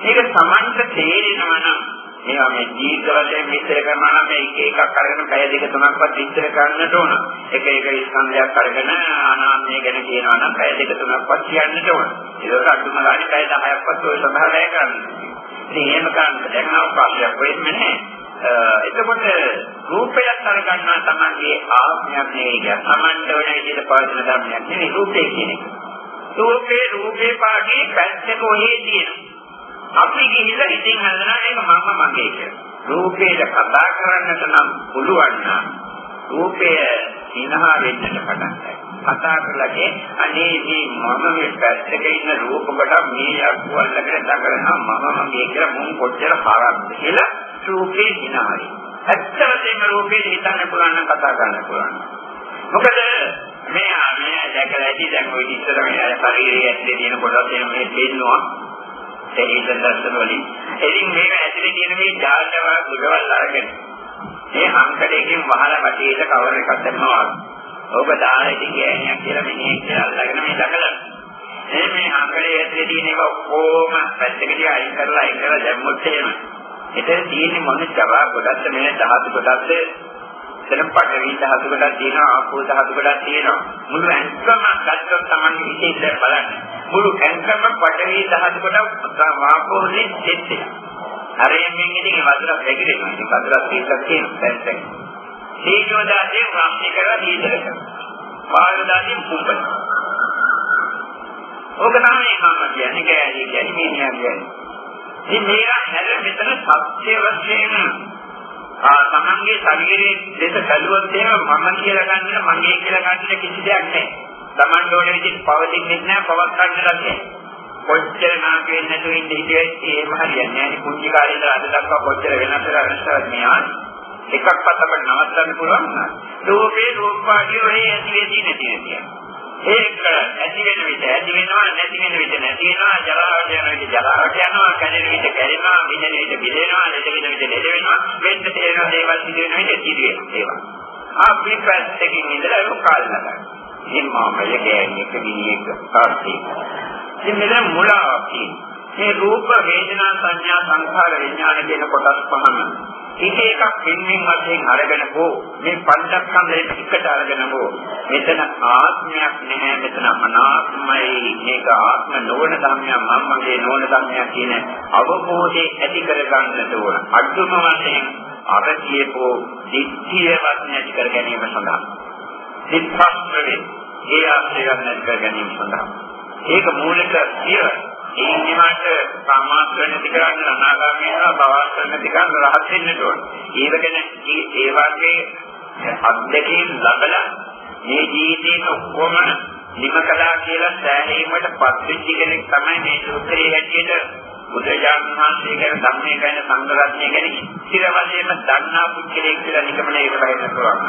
ඒක සමන්ත තේරෙනවා නම් මේවා මේ ජීවිත වශයෙන් විස්තර කරනවා නම් මේක එකක් අරගෙන පැය දෙක තුනක්වත් විස්තර කරන්නට ඕන. එක එක ස්කන්ධයක් අරගෙන අනාත්මය ගැන කියනවා නම් පැය දෙක තුනක්වත් කියන්නට ඕන. ඒක අඩුම ගානේ පැය 10ක්වත් ඔය සඳහා කරන්න. ඉතින් එහෙම කරන්න දැන් අවකාශයක් වෙන්නේ නැහැ. එතකොට රූපයක් අරගන්නා තමන්ගේ ආත්මයක් නෙවෙයි. තමන්ට වෙන විදිහට පවතින ධර්මයක් නෙවෙයි රූපේ කියන්නේ. රූපේ රූපේ පාගේ පැත්තක ඔහේ තියෙනවා. අපි ගිහිල්ලා ඉතින් හදනවා ඒක මම මගේ කියලා. රූපේට කතා කරන්නට නම් පුළුවන් නම් රූපය සිනහා වෙන්නට පටන් කතා කරලාගේ අනේ මේ මම මේ පැත්තක ඉන්න රූප කොට මේ අකුවල්ලකට දකරනවා මම මගේ කියලා මුන් කොච්චර හරක්ද කියලා රූපේ සිනහායි. ඇත්තටම රූපේ හිතන්න පුළුවන් නම් කතා කරන්න පුළුවන්. මොකද මේ මේ දැකලා ඇති දැන් ඔය ඉස්සර මේ ශරීරයේ ඇතුලේ තියෙන කොටස් එන මේ දෙන්නවා ශරීර දර්ශන වලින් එදින් මේක ඇතුලේ තියෙන මේ ජාතව ගුඩවල් අරගෙන මේ හංකඩේකින් වහලා වටේට කවර එකක් දැම්මවා. ඕක දාලා ඉතින් ගෑණියක් කියලා මිනිහෙක් කියලා අල්ලගෙන මේ දකලා. මේ මේ හංකඩේ ඇතුලේ තියෙන එක ඔක්කොම පැත්තකට අයින් කරලා අයින් කරලා දැම්මොත් එහෙම. එතන තියෙන්නේ මොන ජවා ගොඩක්ද? මේ ධාතු ගොඩක්ද? එතන පඩවි ධාතු ගොඩක් තියෙනවා ආපෝ ධාතු ගොඩක් තියෙනවා. මුළු ඇඟම ගත්තොත් Tamange විශේෂයෙන් බලන්න. මුළු ඇඟම පඩවි ධාතු ගොඩක් ආපෝනේ දෙන්නේ හරියෙන් ඉතින් වතුර පැකිලෙනවා ඉතින් වතුර තීසක් තියෙනවා. දැන් දැන් හේතුව දාන්නේ වාස්ති කරලා දීදලක වායු දාන්නේ කුඹන ඕක තමයි මම කියන්නේ කෑලි කියන්නේ මේ නියම් කියන්නේ ඉතින් මේවා හැර මෙතන සත්‍ය වශයෙන් තමන්ගේ ශරීරයේ දෙස බැලුවොත් එහෙම මම කියලා ගන්න මගේ කියලා ගන්න කිසි දෙයක් නැහැ. තමන් ඕන විදිහට පවතින්නේ නැහැ පවත් ගන්න ලන්නේ. කොච්චර නාක වෙන්නේ නැතුව ඉඳ හිටියේ එහෙම හරියන්නේ නැහැ. කුංචි කාලේ ඉඳලා අද දක්වා කොච්චර වෙනස් වෙලා වෙනස් මෙයා එකක්වත් අපිට නවත්තන්න පුළුවන්. නෑ. රූපේ රූපාදී ඔය ඇති වෙදී නැති නැති. ඒක ඇති වෙන විට ඇති වෙනවා නැති වෙන විට නැති වෙනවා. ජලාවට යන විට ජලාවට යනවා. කැඩෙන විට කැඩෙනවා. බිඳෙන විට බිඳෙනවා ලෙඩ වෙන විට ලෙඩ වෙනවා. වෙන්න තේරෙන දේවල් සිදු වෙන විට සිදු වෙනවා අපි පැත්තකින් ඉඳලා ඒක කාල් නගනවා මේ මාමය කියන්නේ කවිනියක කාර්යය ඉතින් මෙතන මුලාවක් මේ රූප වේදනා සංඥා සංඛාර විඥාන කියන කොටස් පහම එක එකක් වෙනින් වශයෙන් අරගෙන හෝ මේ පංචස්කන්ධයේ එකට අරගෙන හෝ මෙතන ආත්මයක් නැහැ මෙතන අනාත්මයි. මේක ආත්ම නොවන ධර්මයක් මම මගේ නොවන ධර්මයක් කියන අවබෝධය ඇති කර ගන්නට ඕන. අද්දුම වශයෙන් අර කියපෝ දිට්ඨියවත් නැති කර ගැනීම සඳහා. සිත්පස්ත්‍රේ ඒ ආශ්‍රයයක් නැති කර ගැනීම සඳහා. ඒක මූලික පියවර ඒ නිවාට සාමාත්‍ය නැති කරන්න අනාගාමී වෙනවා බවාස්ත්‍ර නැති කරන්න රහත් වෙන්න ඕන. ඒවගෙන ඒ වගේ අත්දැකීම් ලැබලා මේ ජීවිතේක ඔක්කොම නිම කළා කියලා සෑහීමට පත්වෙච්ච කෙනෙක් තමයි මේ සූත්‍රයේ හැටියට බුදුජානක මහන්සිය ගැන ධම්මේ ගැන සංඝරත්නය ගැන ඉතිර වශයෙන්ම දන්නා පුද්ගලයෙක් කියලා නිගමනයකට බහින්න පුළුවන්.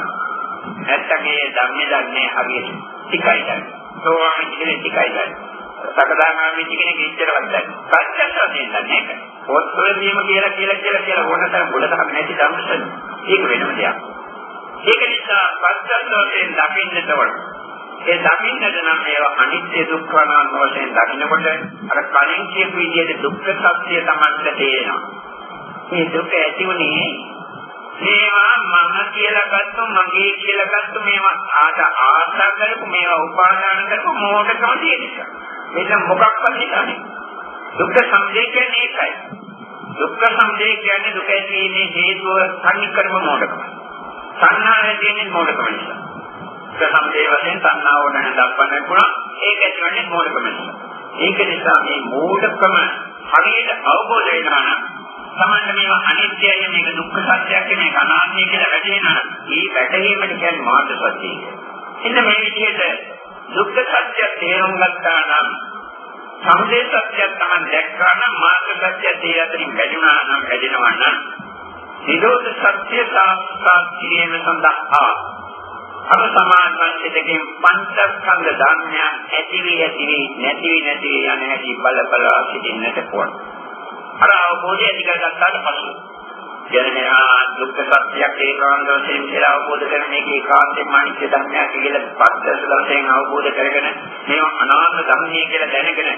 නැත්තම් මේ ධම්මේ දන්නේ හරියට ටිකයි දන්නේ. සෝවාන් කෙනෙක් ටිකයි දන්නේ. සකදාගාමී කෙනෙක් ඉච්චරවත් නැහැ. ප්‍රත්‍යක්ෂව දෙන්නේ නැහැ. පොත්වල නියම කියලා කියලා කියලා කියලා ඕනතරම් බුලතහක් නැති ධර්මසන. ඒක වෙනම දෙයක්. ඒක නිසා ප්‍රත්‍යක්ෂයෙන් දකින්නට ඕන. ඒ දකින්නට නම් ඒවා අනිත්‍ය දුක්ඛ අනාත්ම වශයෙන් දකින්නකොට අර කලින් කියපු විදිහට දුක්ඛ සත්‍ය තමයි තේරෙනවා. මේ දුක ඇති උනේ මේවා මම කියලා ගත්ත මගේ කියලා ගත්ත මේවා ආට ආශා කරපු මේවා උපාදාන කරපු මෝඩකම තියෙන නිසා. මේක මොකක්වත් හිතන්නේ. දුක්ඛ සමුදය කියන්නේ ඒකයි. දුක්ඛ සමුදය කියන්නේ දුක ඇතිවීමේ හේතුව සංනිකර්ම මොඩකම. සංනාය තියෙන්නේ මොඩකම නිසා. දුක්ඛ සමුදය වශයෙන් සංනාව ඕනන දක්වන්න පුළුවන්. ඒක ඇතිවන්නේ මොඩකම නිසා. ඒක නිසා මේ මූලිකම හරියට අවබෝධ වෙනවා නම් සමහර මේවා අනිත්‍යයි මේක දුක්ඛ සත්‍යයක් මේක අනාත්මයි කියලා වැටහෙනවා නම් මේ වැටහීමට කියන්නේ මාර්ග සත්‍යය. එන්න මේ විදිහට දුක්ඛ සත්‍ය තේරුම් ගත්තා නම් සමුදය සත්‍යයක් තමයි දැක්කා නම් මාර්ග සත්‍ය තේ අතරින් වැඩිනවා නම් වැඩිනවා නම් නිරෝධ සත්‍ය සාක්ෂාත් කිරීම සඳහා අප සමාජ වංශිතකින් පංචස්කන්ධ ධර්මයන් ඇති වී ඇති වී නැති වී නැති වී යන හැටි බල බල සිටින්නට ඕන. අර අවබෝධය ඇති කරගත්තාට පසු ජනමයා දුක්ඛ සත්‍යයක් ඒකාන්ත වශයෙන් කියලා අවබෝධ කරගෙන මේකේ ඒකාන්තයෙන් මානිච්ච ධර්මයක් කියලා පස්ස දවසෙන් අවබෝධ කරගෙන මේවා අනාත්ම ධර්මයේ කියලා දැනගෙන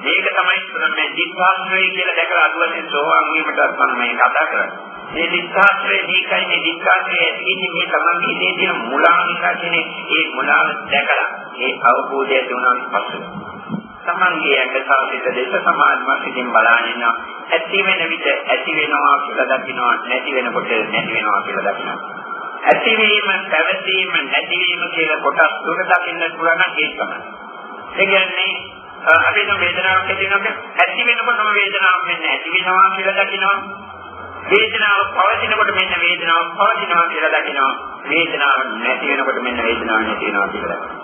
මේක තමයි මේ දික්ඛාන්තය කියලා දැකලා අදුවලින් සෝවාන් වීමට තමයි කතා කරන්නේ. මේ දික්ඛාන්තයේ දීකයි මේ දික්ඛාන්තයේ ඇතිවෙන්නේ මේ තමන්ගේ ඉතේ තියෙන මුලා නිසා කියන්නේ ඒ මුලාව දැකලා ඒ අවබෝධය දුන්නාන් පස්සේ තමන්ගේ ඇඟ සාපිත දෙස සමාධිමත් ඉතින් බලාගෙන ඉන්නවා. ඇති වෙන විට ඇති වෙනවා කියලා දකින්නවා නැති වෙනකොට නැති වෙනවා කියලා දකින්නවා ඇතිවීම පැවතීම නැතිවීම කියලා කොටස් තුන දකින්න පුළුවන් නම් ඒක තමයි. ඒ කියන්නේ අපි නම් වේදනාවක් ඇති වෙනකොට ඇති වෙනකොටම වේදනාවක් මෙන්න ඇති වෙනවා කියලා දකින්නවා වේදනාව පවතිනකොට මෙන්න වේදනාව පවතිනවා කියලා දකින්නවා වේදනාව නැති වෙනකොට මෙන්න වේදනාව නැති වෙනවා කියලා දකින්නවා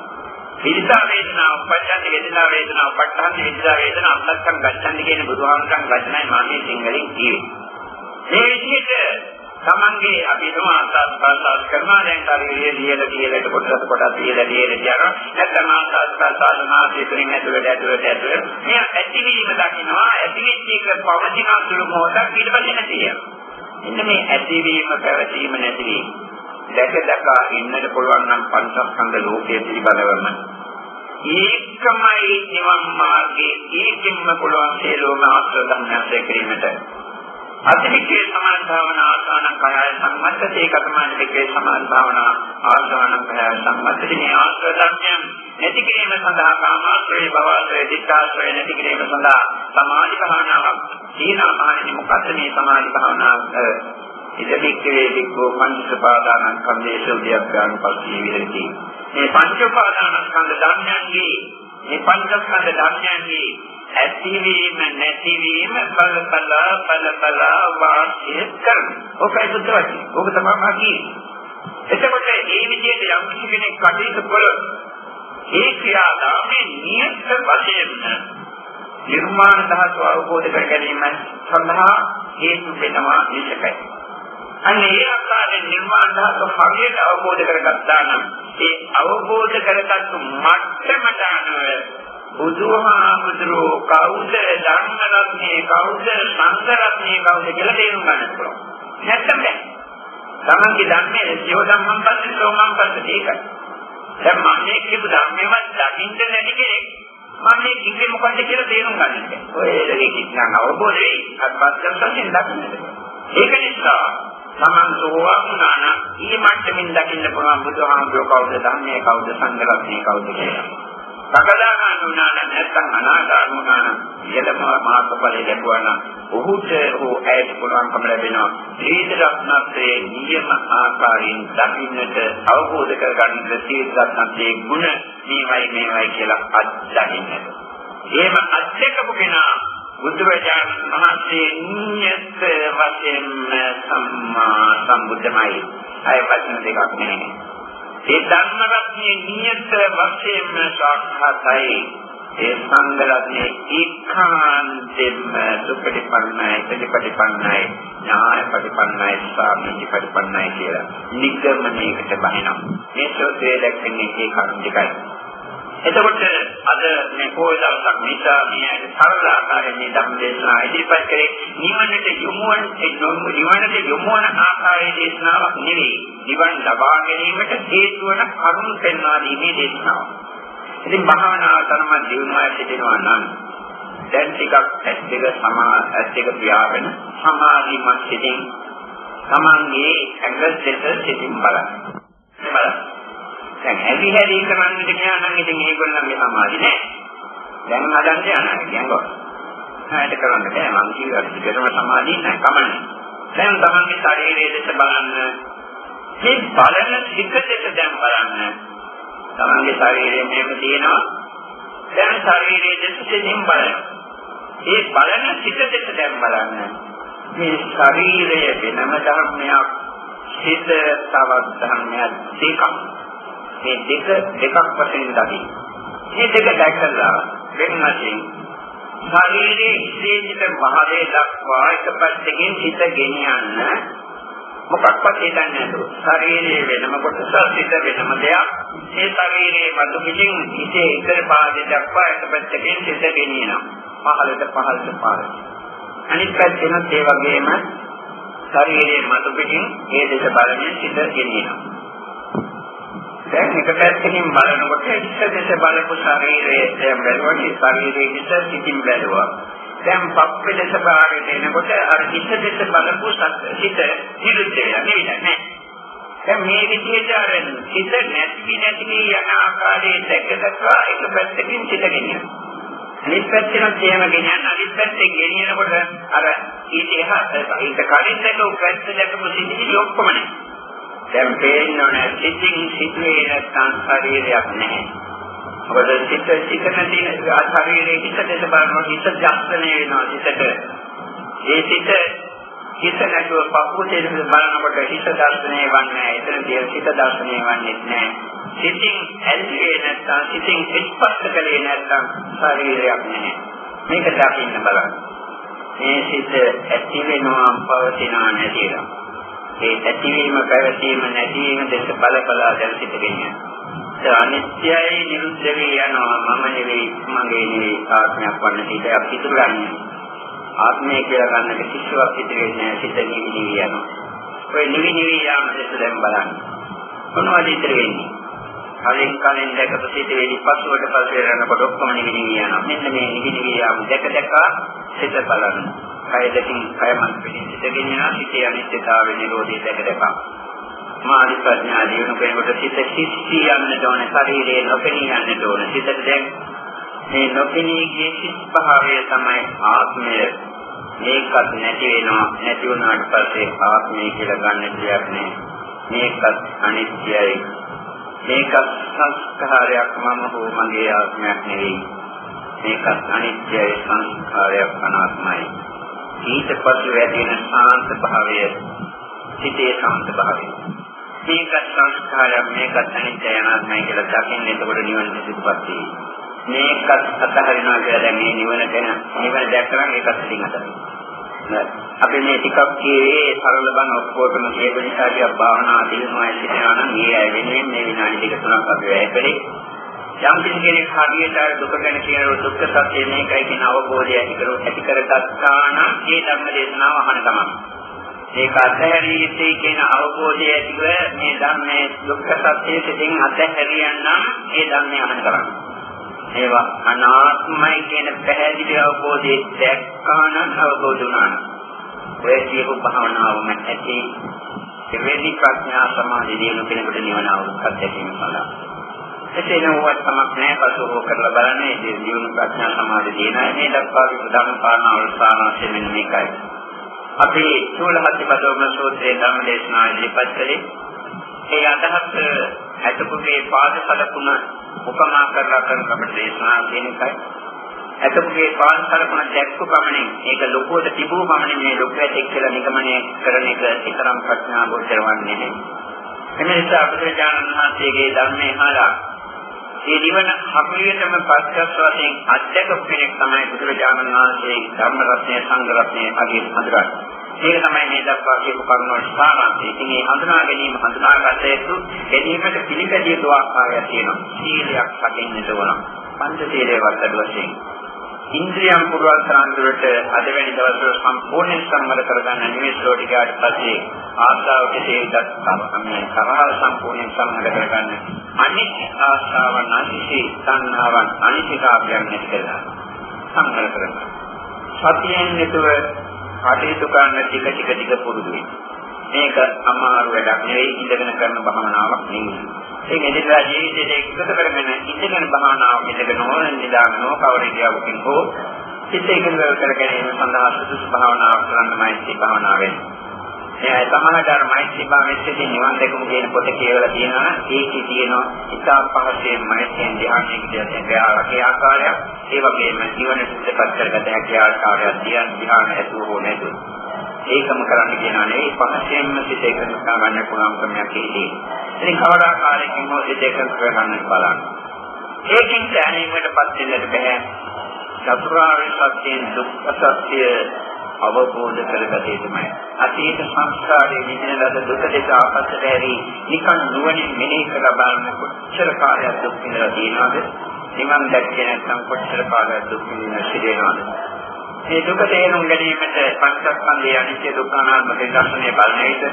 විදිතා වේදනා උපජ්ජන්ති වේදනා වේදනා උපට්ඨන්ති විදිතා වේදනා අත්තක්කම් ගච්ඡන්ති කියන බුදුහාමුදුරන් වචනයි මාගේ සිංහලෙන් කියේ. මේ විදිහට තමන්ගේ අපි සමාසස් පාසස් කරනවා දැන් කාර්යයේ ලියලා ලියලට කොටස් කොටස් ලියලා ලියලා යනවා නැත්නම් ආසස් සාධනා පිටින් ඇතුළට ඇතුළට ඇතුළට මේ ඇතිවීම දකින්නවා ඇතිවෙච්ච එක පවතින සුළු මොහොතක් ඊට පස්සේ නැති වෙනවා. එන්න මේ ඇතිවීම පැවතීම නැතිවීම දැක දැක ඉන්නට පුළුවන් නම් පංචස්කන්ධ ලෝකයේ පිළිබඳවම. ඒකමයි නිවන් මාර්ගයේ. ඒකින්ම පුළුවන් සියලුම ආශ්‍රය ධර්මයන් දැකීමට අතිවිකේ සමාන භාවනා ආසන කයය සම්මතේ කතමාන විකේ සමාන භාවනා ආසන කයය සම්මතේ මේ ආශ්‍රය ධර්මයන් නැති කිරීම සඳහා කාමාශ්‍රය භවශ්‍රය දික්ඛාශ්‍රය නැති කිරීම සඳහා සමාධි භාවනාවක් සීනාමානි මොකද මේ සමාධි භාවනාව? ඉදමික්කේ වික්ඛෝ පංචසපාදානං කම්දේශ උද්‍යප්පාන පස්සේ විරති මේ පංච උපාදානස්කන්ධ ධර්මයන්ගේ මේ පංචස්කන්ධ ධර්මයන්ගේ ඇතිවීම නැතිවීම බල බල බල බල වාසය කරන. ඔකයි බුද්ධ වචනේ. ඔක තමයි මා කියන්නේ. එතකොට මේ විදිහට යම් කිසි කෙනෙක් කටයුතු කළොත් ඒ ක්‍රියාදාමයේ නියත වශයෙන් නිර්මාණ ධාතුව අවබෝධ කර ගැනීම සඳහා හේතු වෙනවා නිසකයි. අන්න ඒ ආකාරයෙන් නිර්වාණ ධාතුව හරියට අවබෝධ කරගත්තා නම් ඒ අවබෝධ කරගත්තු මට්ටමට අනුව බුදුහාමුදුරෝ කවුද ධර්මරත්නේ කවුද සංඝරත්නේ කවුද කියලා තේරුම් ගන්න පුළුවන්. නැත්තම් බෑ. තමන්ගේ ධර්මයේ සියෝ ධම්මං පස්සේ සෝමං පස්සේ ඒකයි. දැන් මම මේ කියපු ධර්මෙවත් දකින්න නැති කෙනෙක් මම මේ කිව්වේ මොකද්ද කියලා තේරුම් ගන්න බෑ. ඔය ඒක කිසිනම් අවබෝධ වෙයි. අත්පත් කරගන්න දකින්න. ඒක නිසා තමන් සෝවාන් වුණා නම් ඊ මට්ටමින් දකින්න පුළුවන් බුදුහාමුදුරුවෝ කවුද ධර්මයේ කවුද සංඝරත්නයේ කවුද කියලා. සකදාගාමී වුණා නම් නැත්නම් අනාගාමී වුණා නම් ඊළම මාර්ගඵලයේ ලැබුවා නම් ඔහුට හෝ ඇයට පුළුවන්කම ලැබෙනවා සීල රත්නත්‍රයේ නියම ආකාරයෙන් දකින්නට අවබෝධ කරගන්න සීල රත්නත්‍රයේ ගුණ මේවයි මේවයි කියලා අත්දකින්නට. එහෙම අත්දකපු කෙනා බුදුරජාණන් වහන්සේ නියත වශයෙන් සම්මා සම්බුද්ධමයි. අය වචන දෙකක් නෙමෙයි. ඒ ධර්ම රත්නයේ නියත වශයෙන් සාක්ෂාතයි. ඒ සංඝ රත්නයේ ඒකාන්තෙම සුපටිපන්නයි, ප්‍රතිපටිපන්නයි, ඥාය ප්‍රතිපන්නයි, සාමීච ප්‍රතිපන්නයි කියලා නිගමනයකට බහිනවා. මේ සෝතේ දැක්කන්නේ ඒ කරුණ දෙකයි. එතකොට අද මේ පොය දවසක් නිසා මේ සරල ආකාරයෙන් මේ ධර්ම දේශනා ඉදිරිපත් කරේ නිවනට යොමුවන නිවනට යොමුවන ආකාරයේ දේශනාවක් නෙවෙයි. නිවන් ලබා ගැනීමට හේතු වන කරුණු පෙන්වා දීමේ දේශනාවක්. ඉතින් භාවනාව තරම දියුණුවා සිටිනවා නම් දැන් ටිකක් ඇස් දෙක සමා ඇස් දෙක පියාගෙන සමාධිමත් සිටින් තමන්ගේ ඇඟ දෙක සිටින් බලන්න. බලන්න. දැන් ඇලි හැලි කරන්නට ගියා නම් ඉතින් ඒගොල්ලන්ගේ සමාධි නෑ. දැන් හදන්න යනවා කියනවා. හායට කරන්න බෑ මම කිව්වා පිටරම සමාධිය නෑ කමන්නේ. දැන් තමන්ගේ ශරීරයේ දෙස බලන්න. මේ බලන සිත දෙස දැන් බලන්න. තමන්ගේ ශරීරයේ මේක තියෙනවා. දැන් ශරීරයේ දෙසින් බලනවා. ඒ බලන සිත දෙස දැන් බලන්න. මේ ශරීරය වෙනම ධර්මයක්, සිත තවත් ධර්මයක් දෙකක්. මේ දෙක දෙකක් වශයෙන් දකින්න. මේ දෙක දැකලා වෙනමකින් ශරීරයේ ඉස්ලේජිත මහලේ දක්වා එක පැත්තකින් හිත ගෙනියන්න මොකක්වත් හිතන්නේ නැතුව ශරීරයේ වෙනම කොටස සිත වෙනම දෙයක්. මේ ශරීරයේ මතු පිටින් හිතේ ඉතර පාදේ දක්වා එක පැත්තකින් සිත ගෙනියනවා පහළට පහළට පහළට. අනිත් පැත්තෙන් ඒ වගේම ශරීරයේ මතු පිටින් ඒ දෙක බලමින් සිත ගෙනියනවා දැන් එක පැත්තකින් බලනකොට ඉස්ස දෙස බලපු ශරීරයේ දැන් බැලුවා ඒ ශරීරයේ ඉස්ස සිතින් බැලුවා. දැන් පප්පේ දෙස බාරට එනකොට අර ඉස්ස දෙස බලපු සිත නිරුද්ධ වෙලා නෙවෙයි නෑ. දැන් මේ විදිහට අර සිත නැති නැති යන ආකාරයේ දැකලා එක පැත්තකින් සිත ගෙනියනවා. අනිත් පැත්තෙන් තේම ගෙනියන අනිත් පැත්තෙන් ගෙනියනකොට අර ඊට එහා ඒක කලින් දැකපු පැත්ත දැකපු සිතිවිලි ඔක්කොම නේ. දැන් පේන්නෝනේ සිතින් සිදුවේ නැත්නම් ශරීරයක් නැහැ. මොකද සිත සිත නැති ශරීරයේ හිත දෙස බලනවා හිත ජාස්තනේ වෙනවා හිතට. ඒ සිත හිත නැතුව පපුවේ බලනකොට හිත දර්ශනය වන්නේ එතන තියෙන සිත දර්ශනය වන්නේ නැහැ. සිතින් ඇල්ලුවේ නැත්නම් සිතින් ස්පර්ශ කළේ නැත්නම් ශරීරයක් නැහැ. මේක දකින්න බලන්න. මේ සිත ඇති වෙනවා පවතිනවා නැතිනවා. ඒ ඇතිවීම පැවතීම නැතිවීම දෙස බල බලා දැන් සිටගෙන යනවා. අනිත්‍යයි නිරුද්ධ වී යනවා මම නෙවෙයි මගේ නෙවෙයි ආත්මයක් වන්න සිටයක් ඉතුරුන්නේ. ආත්මය කියලා ගන්නට කිසිවක් ඉතිරි වෙන්නේ නැහැ සිත නිවිදි යනවා. ඔය නිවි නිවි යාම දෙස දැන් බලන්න. මොනවද ඉතිරි වෙන්නේ? කලින් කලින් දැකපු සිටේලි පසුවට පස්සේ යනකොට ඔක්කොම නිවි නිවි යනවා. මෙන්න මේ නිවි නිවි යාම දැක දැක සිත බලන්න. කය දෙකින් කය මන් පිටින් සිටගෙන යන සිටේ අනිත්‍යතාවය නිරෝධය දැක දැක මානි ප්‍රඥා දිනු කෙනෙකුට සිත සිස්සී යන්නට ඕන. ශරීරයේ නොපෙනී යන්නට ඕන. සිතට දැන් මේ නොපෙනී ගිය සිත් භාවය තමයි ආත්මය. මේකත් නැති වෙනවා. නැති වුණාට පස්සේ ආත්මය කියලා ගන්න දෙයක් නෑ මේකත් අනිත්‍යයි. මේකත් සංස්කාරයක් මම හෝ මගේ ආත්මයක් නෙවෙයි. මේකත් අනිත්‍යයි සංස්කාරයක් අනාත්මයි. ඊට පසු වැඩි වෙන සාන්ත භාවය සිතේ සාන්ත භාවය. මේක සංස්කාරයක් මේක අනිත්‍ය අනාත්මයි කියලා දකින්න එතකොට නිවන සිදුපත් වෙයි. මේකත් අතහරිනවා කියලා දැන් මේ නිවන ගැන නිවන දැක්කම ඒකත් පිටින් අතහරිනවා. අපි මේ ටිකක් කියේ සරල බණ ඔක්කොටම කියපු නිසා කිය භාවනා දිනුවා සිටිනවා නම් මේ ඇයි වෙන්නේ මේ විනාඩි දෙක තුනක් අපි වැය කළේ. යම් කෙනෙක් හරියට දුක ගැන කියන දුක්ඛ සත්‍ය මේකයි කියන අවබෝධය ඇති කර ඇති කරගත්තා නම් ඒ ධර්ම දේශනාව අහන තමයි. ඒක අත්හැරීතේ කියන අවබෝධය ඇතිව මේ ධර්මයේ දුක්ඛ සත්‍ය සිතින් අත්හැරියන්නම් ඒ ධර්මය අහන කරන්නේ. ඒවා අනාත්මයි කියන පැහැදිලි අවබෝධය දැක්කා නම් අවබෝධ වුණා නම් ඔය කියපු භාවනාවම ඇති දෙවෙනි ප්‍රඥා සමාධිය දිනු කෙනෙකුට නිවන අවබෝධ කරගන්න පුළුවන්. එසේ නෝවත් තමක් නැහැ පසුව කරලා බලන්නේ මේ ජීවන ප්‍රඥා සමාධිය දිනයි මේ දක්වා ප්‍රධාන කාරණාවල සාමාන්‍ය මෙන්න මේකයි. අපි චූලහත්ති පදෝම සූත්‍රයේ ධර්ම දේශනා ඉදිරිපත් කළේ ඒ අදහස් ඇතපුගේ පාද සලකුණ උපමා කරලා කරන අපේ දේශනා කියන එකයි. ඇතපුගේ පාද සලකුණ දැක්ක පමණින් ඒක ලොකුවට තිබූ පමණින් මේ ලොකුවට එක්කලා නිගමනය කරන එක ඊතරම් ප්‍රඥා ගෝචර වන්නේ නැහැ. එනිසා බුදුරජාණන් වහන්සේගේ ධර්මයේ හාලා ඒ නිවන හරියටම පස්කස් වශයෙන් අධ්‍යක්ෂ කෙනෙක් තමයි බුදුරජාණන් වහන්සේ ධර්ම රත්නය සංඝ රත්නය අගේ හඳුරන්නේ. මේක තමයි මේ දක්වා කියපු කරුණු වල සාරාංශය. ඉතින් මේ හඳුනා ගැනීම හඳුනාගත යුතු ගැනීමට පිළිපැදිය යුතු ආකාරයක් තියෙනවා. සීලයක් රකින්නට ඕන. පංච සීලයේ වත්තඩ වශයෙන්. ඉන්ද්‍රියම් පුරවල් කරන්දුරට අද වැනි දවස්වල සම්පූර්ණ සම්මත කරගන්න නිවෙස් වලට ගියාට පස්සේ ආශාව කෙසේ දක්වා මේ සමහර සම්පූර්ණ සම්මත කරගන්න අනිත් ආශාවන් අනිසි සංහාවන් අනිසිකාභයන් නැති කරලා සම්මත කරගන්න. සතියෙන් යුතුව කටයුතු කරන ටික ටික ටික පුරුදු වෙන්න. මේක අමාරු වැඩක් නෙවෙයි ඉඳගෙන කරන භාවනාවක් නෙවෙයි. ඒ මෙදිනා ජීවිතයේ එකතු කරගෙන ඉඳගෙන භාවනාව ඉඳගෙන ඕන නිදාගෙන කවර ඉරියව්වකින් හෝ සිත එකඟ කර ගැනීම සඳහා සුදුසු භාවනාවක් කරන්නමයි මේ භාවනාව වෙන්නේ. ඒ සමාහතර මෛත්‍රී භාවයේදී නිවන් දැකමු කියන පොත කියවලා තියෙනවා ඒකේ තියෙනවා ඉතා පහසෙන් මෛත්‍රියෙන් ධ්‍යානයේ කියන ව්‍යාරකේ ආකාරය ඒ වගේම ජීවන සුද්ධපත් කරගත හැකි ආකාරය ධ්‍යාන ධ්‍යාන ඇතුළු හෝ නැතුව ඒකම කරන්න කියනවා නෙවෙයි පහසෙන්ම සිත එකඟ කරගන්න පුළුවන් ක්‍රමයක් ඒකේ. ඉතින් කවදාකාරයකින් හෝ සිත එකඟ කරගන්න බලන්න. ඒකෙන් දැනීමකටපත් වෙන්නට බෑ. චතුරාර්ය සත්‍යයෙන් දුක්ඛ සත්‍ය අවබෝධ කරගත යුතුමයි. අතීත සංස්කාරයේ විඳින ලද දුක දෙක ආපස්සට ඇරි නිකන් නුවණින් මෙනෙහි කර බලන කොච්චර කාලයක් දුක් විඳලා තියෙනවද? නිවන් දැක්කේ නැත්නම් කොච්චර කාලයක් දුක් විඳින සිදෙනවද? මේ දුක තේරුම් ගැනීමට පංචස්කන්ධයේ අනිත්‍ය දුක්ඛ අනාත්ම දර්ශනය බලන විට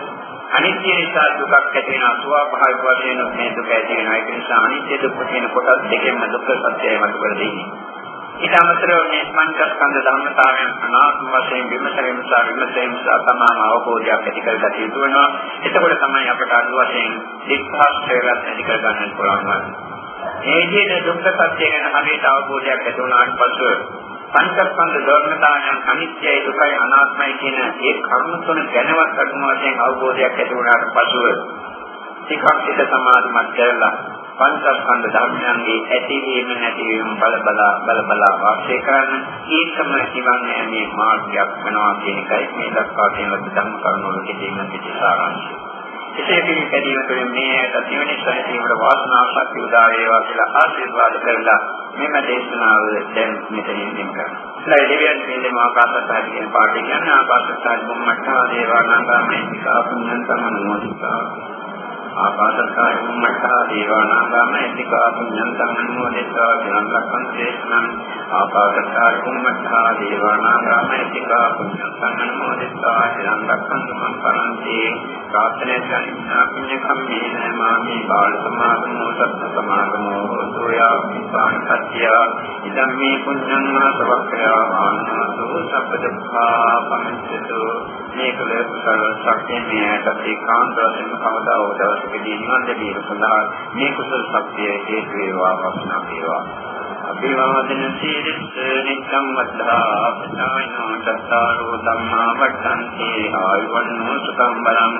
අනිත්‍ය නිසා දුකක් ඇති වෙනවා ස්වභාවික වශයෙන් මේ දුක ඇති වෙනවා ඒක නිසා අනිත්‍ය දුක්ඛ කියන කොටස් දෙකෙන්ම දුක්ඛ සත්‍යය මත කර දෙන්නේ ඊට අමතරව මේ පංචස්කන්ධ ධර්මතාවයන් අනාත්ම වශයෙන් විමසීම නිසා විමසීම නිසා තමාම අවබෝධයක් ඇති කරගත යුතු වෙනවා. එතකොට තමයි අපට අද වශයෙන් දික්ඛාස්ත්‍රයක් ඇති කරගන්න පුළුවන් වන්නේ. මේ විදිහට දුක්ඛ සත්‍ය ගැන හරියට අවබෝධයක් ඇති වුණාට පසු පංචස්කන්ධ ධර්මතාවයන් අනිත්‍යයි දුකයි අනාත්මයි කියන ඒ කරුණු තුන ගැනවත් අතුම වශයෙන් අවබෝධයක් ඇති වුණාට පසුව ටිකක් එක සමාධිමත් කරලා පංචස්කන්ධ ධර්මයන්ගේ ඇතිවීම නැතිවීම බල බලා බල බලා වාසය කරන ඒකම නිවන් යන්නේ මාර්ගයක් වෙනවා කියන එකයි මේ දක්වා තියෙන ධර්ම කරුණු වල කෙටිම පිටි සාරාංශය. එසේ පිළිපැදීම තුළින් මේ ඇතිවෙන සහිතීමට වාසනාව ශක්තිය උදා වේවා කියලා ආශිර්වාද කරලා මෙම දේශනාව දැන් මෙතනින් නිම කරනවා. ඉතින් දෙවියන් පිළිම ආකාශත්තාදී කියන පාඩේ කියන්නේ ආකාශත්තාදී මොම්මට්ටා දේවානන්දමේ සිකා පුඤ්ඤන් සමනුමෝදිතා ආපාදකාය උම්මඨා දේවානාගාම එතිකා පුඤ්ඤන්තං අනුමෝදිතා චිරන් ලක්ඛන් දේශනං ආපාදකාය උම්මඨා දේවානාගාම එතිකා පුඤ්ඤන්තං අනුමෝදිතා චිරන් ලක්ඛන් සම්පරන්ති ප්‍රාර්ථනා කරනා පුඤ්ඤ කම්මේන මාමි බාල සමාගමෝ සත්ත සමාගමෝ හෝතු යා විපාණ සත්‍ය ඉදම් මේ පුඤ්ඤං සවක්ඛයා ආනන්දෝ සබ්බදප්පා පමිච්ඡතු මේ කල කුසල ශක්තිය මෙයට ඒකාන්ත වශයෙන් කවදා හෝ දවසකදී නිවන් ලැබීම සඳහා මේ කුසල ශක්තිය හේතු වේවා වස්නා වේවා. අභිවාදන සීලස්ස නිච්ඡම් වද්ධා අපදායනෝ චත්තාරෝ ධම්මා වට්ටන්ති ආයුවන්නෝ සුඛං බලං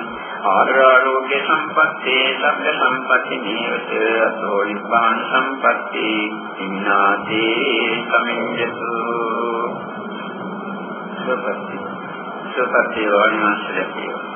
ආරෝග්‍ය සම්පත්තේ සබ්බ සම්පatti නීවත අතෝ නිබ්බාන සම්පatti ඉන්නාදී සමිඤ්ඤතු සුපත්ති සුපත්ති වර්ණාශ්‍රය